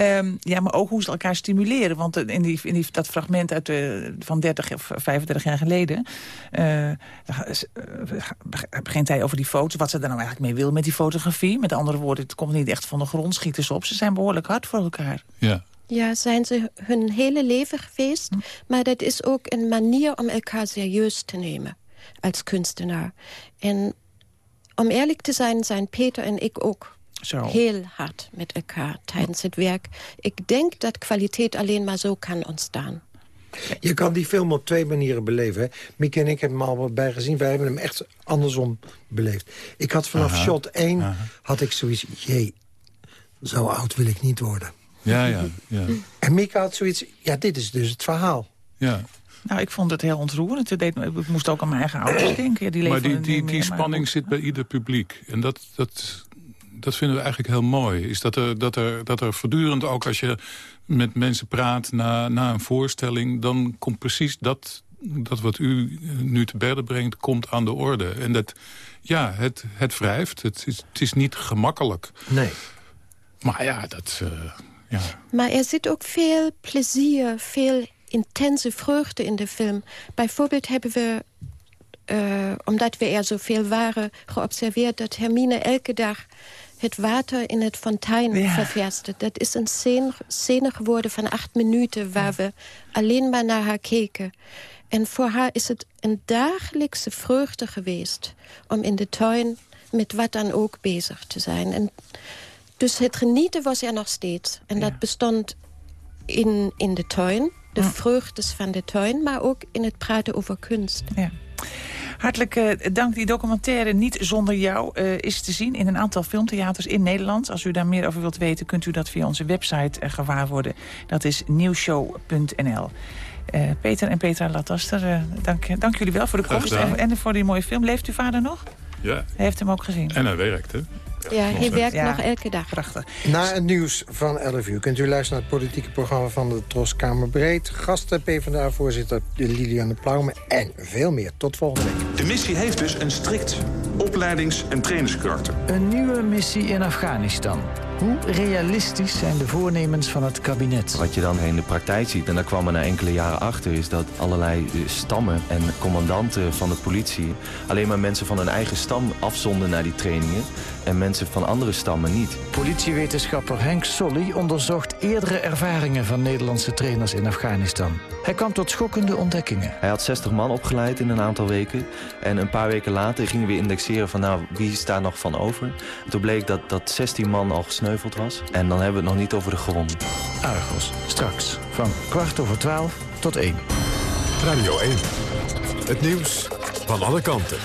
ehm, ja, maar ook hoe ze elkaar stimuleren. Want eh, in, die, in die, dat fragment uit, de van 30 of 35 jaar geleden... eh, eh, begint hij over die foto's, wat ze er nou eigenlijk mee wil met die fotografie. Met andere woorden, het komt niet echt van de grond, schieten ze op. Ze zijn behoorlijk hard voor elkaar. ja. Ja, zijn ze hun hele leven geweest. Maar dat is ook een manier om elkaar serieus te nemen als kunstenaar. En om eerlijk te zijn, zijn Peter en ik ook Zo. heel hard met elkaar tijdens het werk. Ik denk dat kwaliteit alleen maar zo kan ontstaan. Je kan die film op twee manieren beleven. hè. Mieke en ik hebben hem al bij gezien. Wij hebben hem echt andersom beleefd. Ik had vanaf Aha, shot 1 had ik zoiets... jee, zo oud wil ik niet worden. Ja, ja, ja. En Mieke had zoiets... ja, dit is dus het verhaal. ja. Nou, ik vond het heel ontroerend. Het deed me- Ik moest ook aan mijn eigen ouders denken. Die Maar die, die, die maar spanning zit bij ieder publiek. En dat, dat, dat vinden we eigenlijk heel mooi. Is dat er, dat er, dat er voortdurend ook als je met mensen praat na, na een voorstelling... dan komt precies dat, dat wat u nu te berden brengt, komt aan de orde. En dat, ja, het, het wrijft. Het is, het is niet gemakkelijk. Nee. Maar ja, dat... eh, ja. Maar er zit ook veel plezier, veel intense vreugde in de film. Bijvoorbeeld hebben we, eh, omdat we er zoveel waren, geobserveerd... dat Hermine elke dag het water in het fontein Ja. ververste. Dat is een scène, scène geworden van acht minuten... waar we alleen maar naar haar keken. En voor haar is het een dagelijkse vreugde geweest... om in de tuin met wat dan ook bezig te zijn. En dus het genieten was er nog steeds. En dat bestond in, in de tuin, de vreugdes van de tuin... maar ook in het praten over kunst. Ja. Hartelijk eh, dank. Die documentaire Niet Zonder Jou eh, is te zien in een aantal filmtheaters in Nederland. Als u daar meer over wilt weten, kunt u dat via onze website uh, gewaar worden. Dat is nieuwshow.nl. Peter en Petra Lataster, dank, dank jullie wel voor de komst en, en, voor die mooie film. Leeft uw vader nog? Ja. Hij heeft hem ook gezien. En hij werkt, hè? Ja, hij werkt ja. nog elke dag. Prachtig. Na het nieuws van 11 uur kunt u luisteren naar het politieke programma van de Troskamer Breed. Gasten PvdA-voorzitter Liliane Plaume en veel meer. Tot volgende week. De missie heeft dus een strikt opleidings- en trainingskarakter. Een nieuwe missie in Afghanistan. Hoe realistisch zijn de voornemens van het kabinet? Wat je dan in de praktijk ziet, en daar kwam men na enkele jaren achter... is dat allerlei stammen en commandanten van de politie... alleen maar mensen van hun eigen stam afzonden naar die trainingen... en mensen van andere stammen niet. Politiewetenschapper Henk Solly onderzocht eerdere ervaringen... van Nederlandse trainers in Afghanistan. Hij kwam tot schokkende ontdekkingen. Hij had 60 man opgeleid in een aantal weken. En een paar weken later gingen we indexeren van... nou, wie is daar nog van over? En toen bleek dat, dat 16 man al gesneuveld was. En dan hebben we het nog niet over de gewonden. Argos, straks van kwart over twaalf tot één. Radio 1. Het nieuws van alle kanten.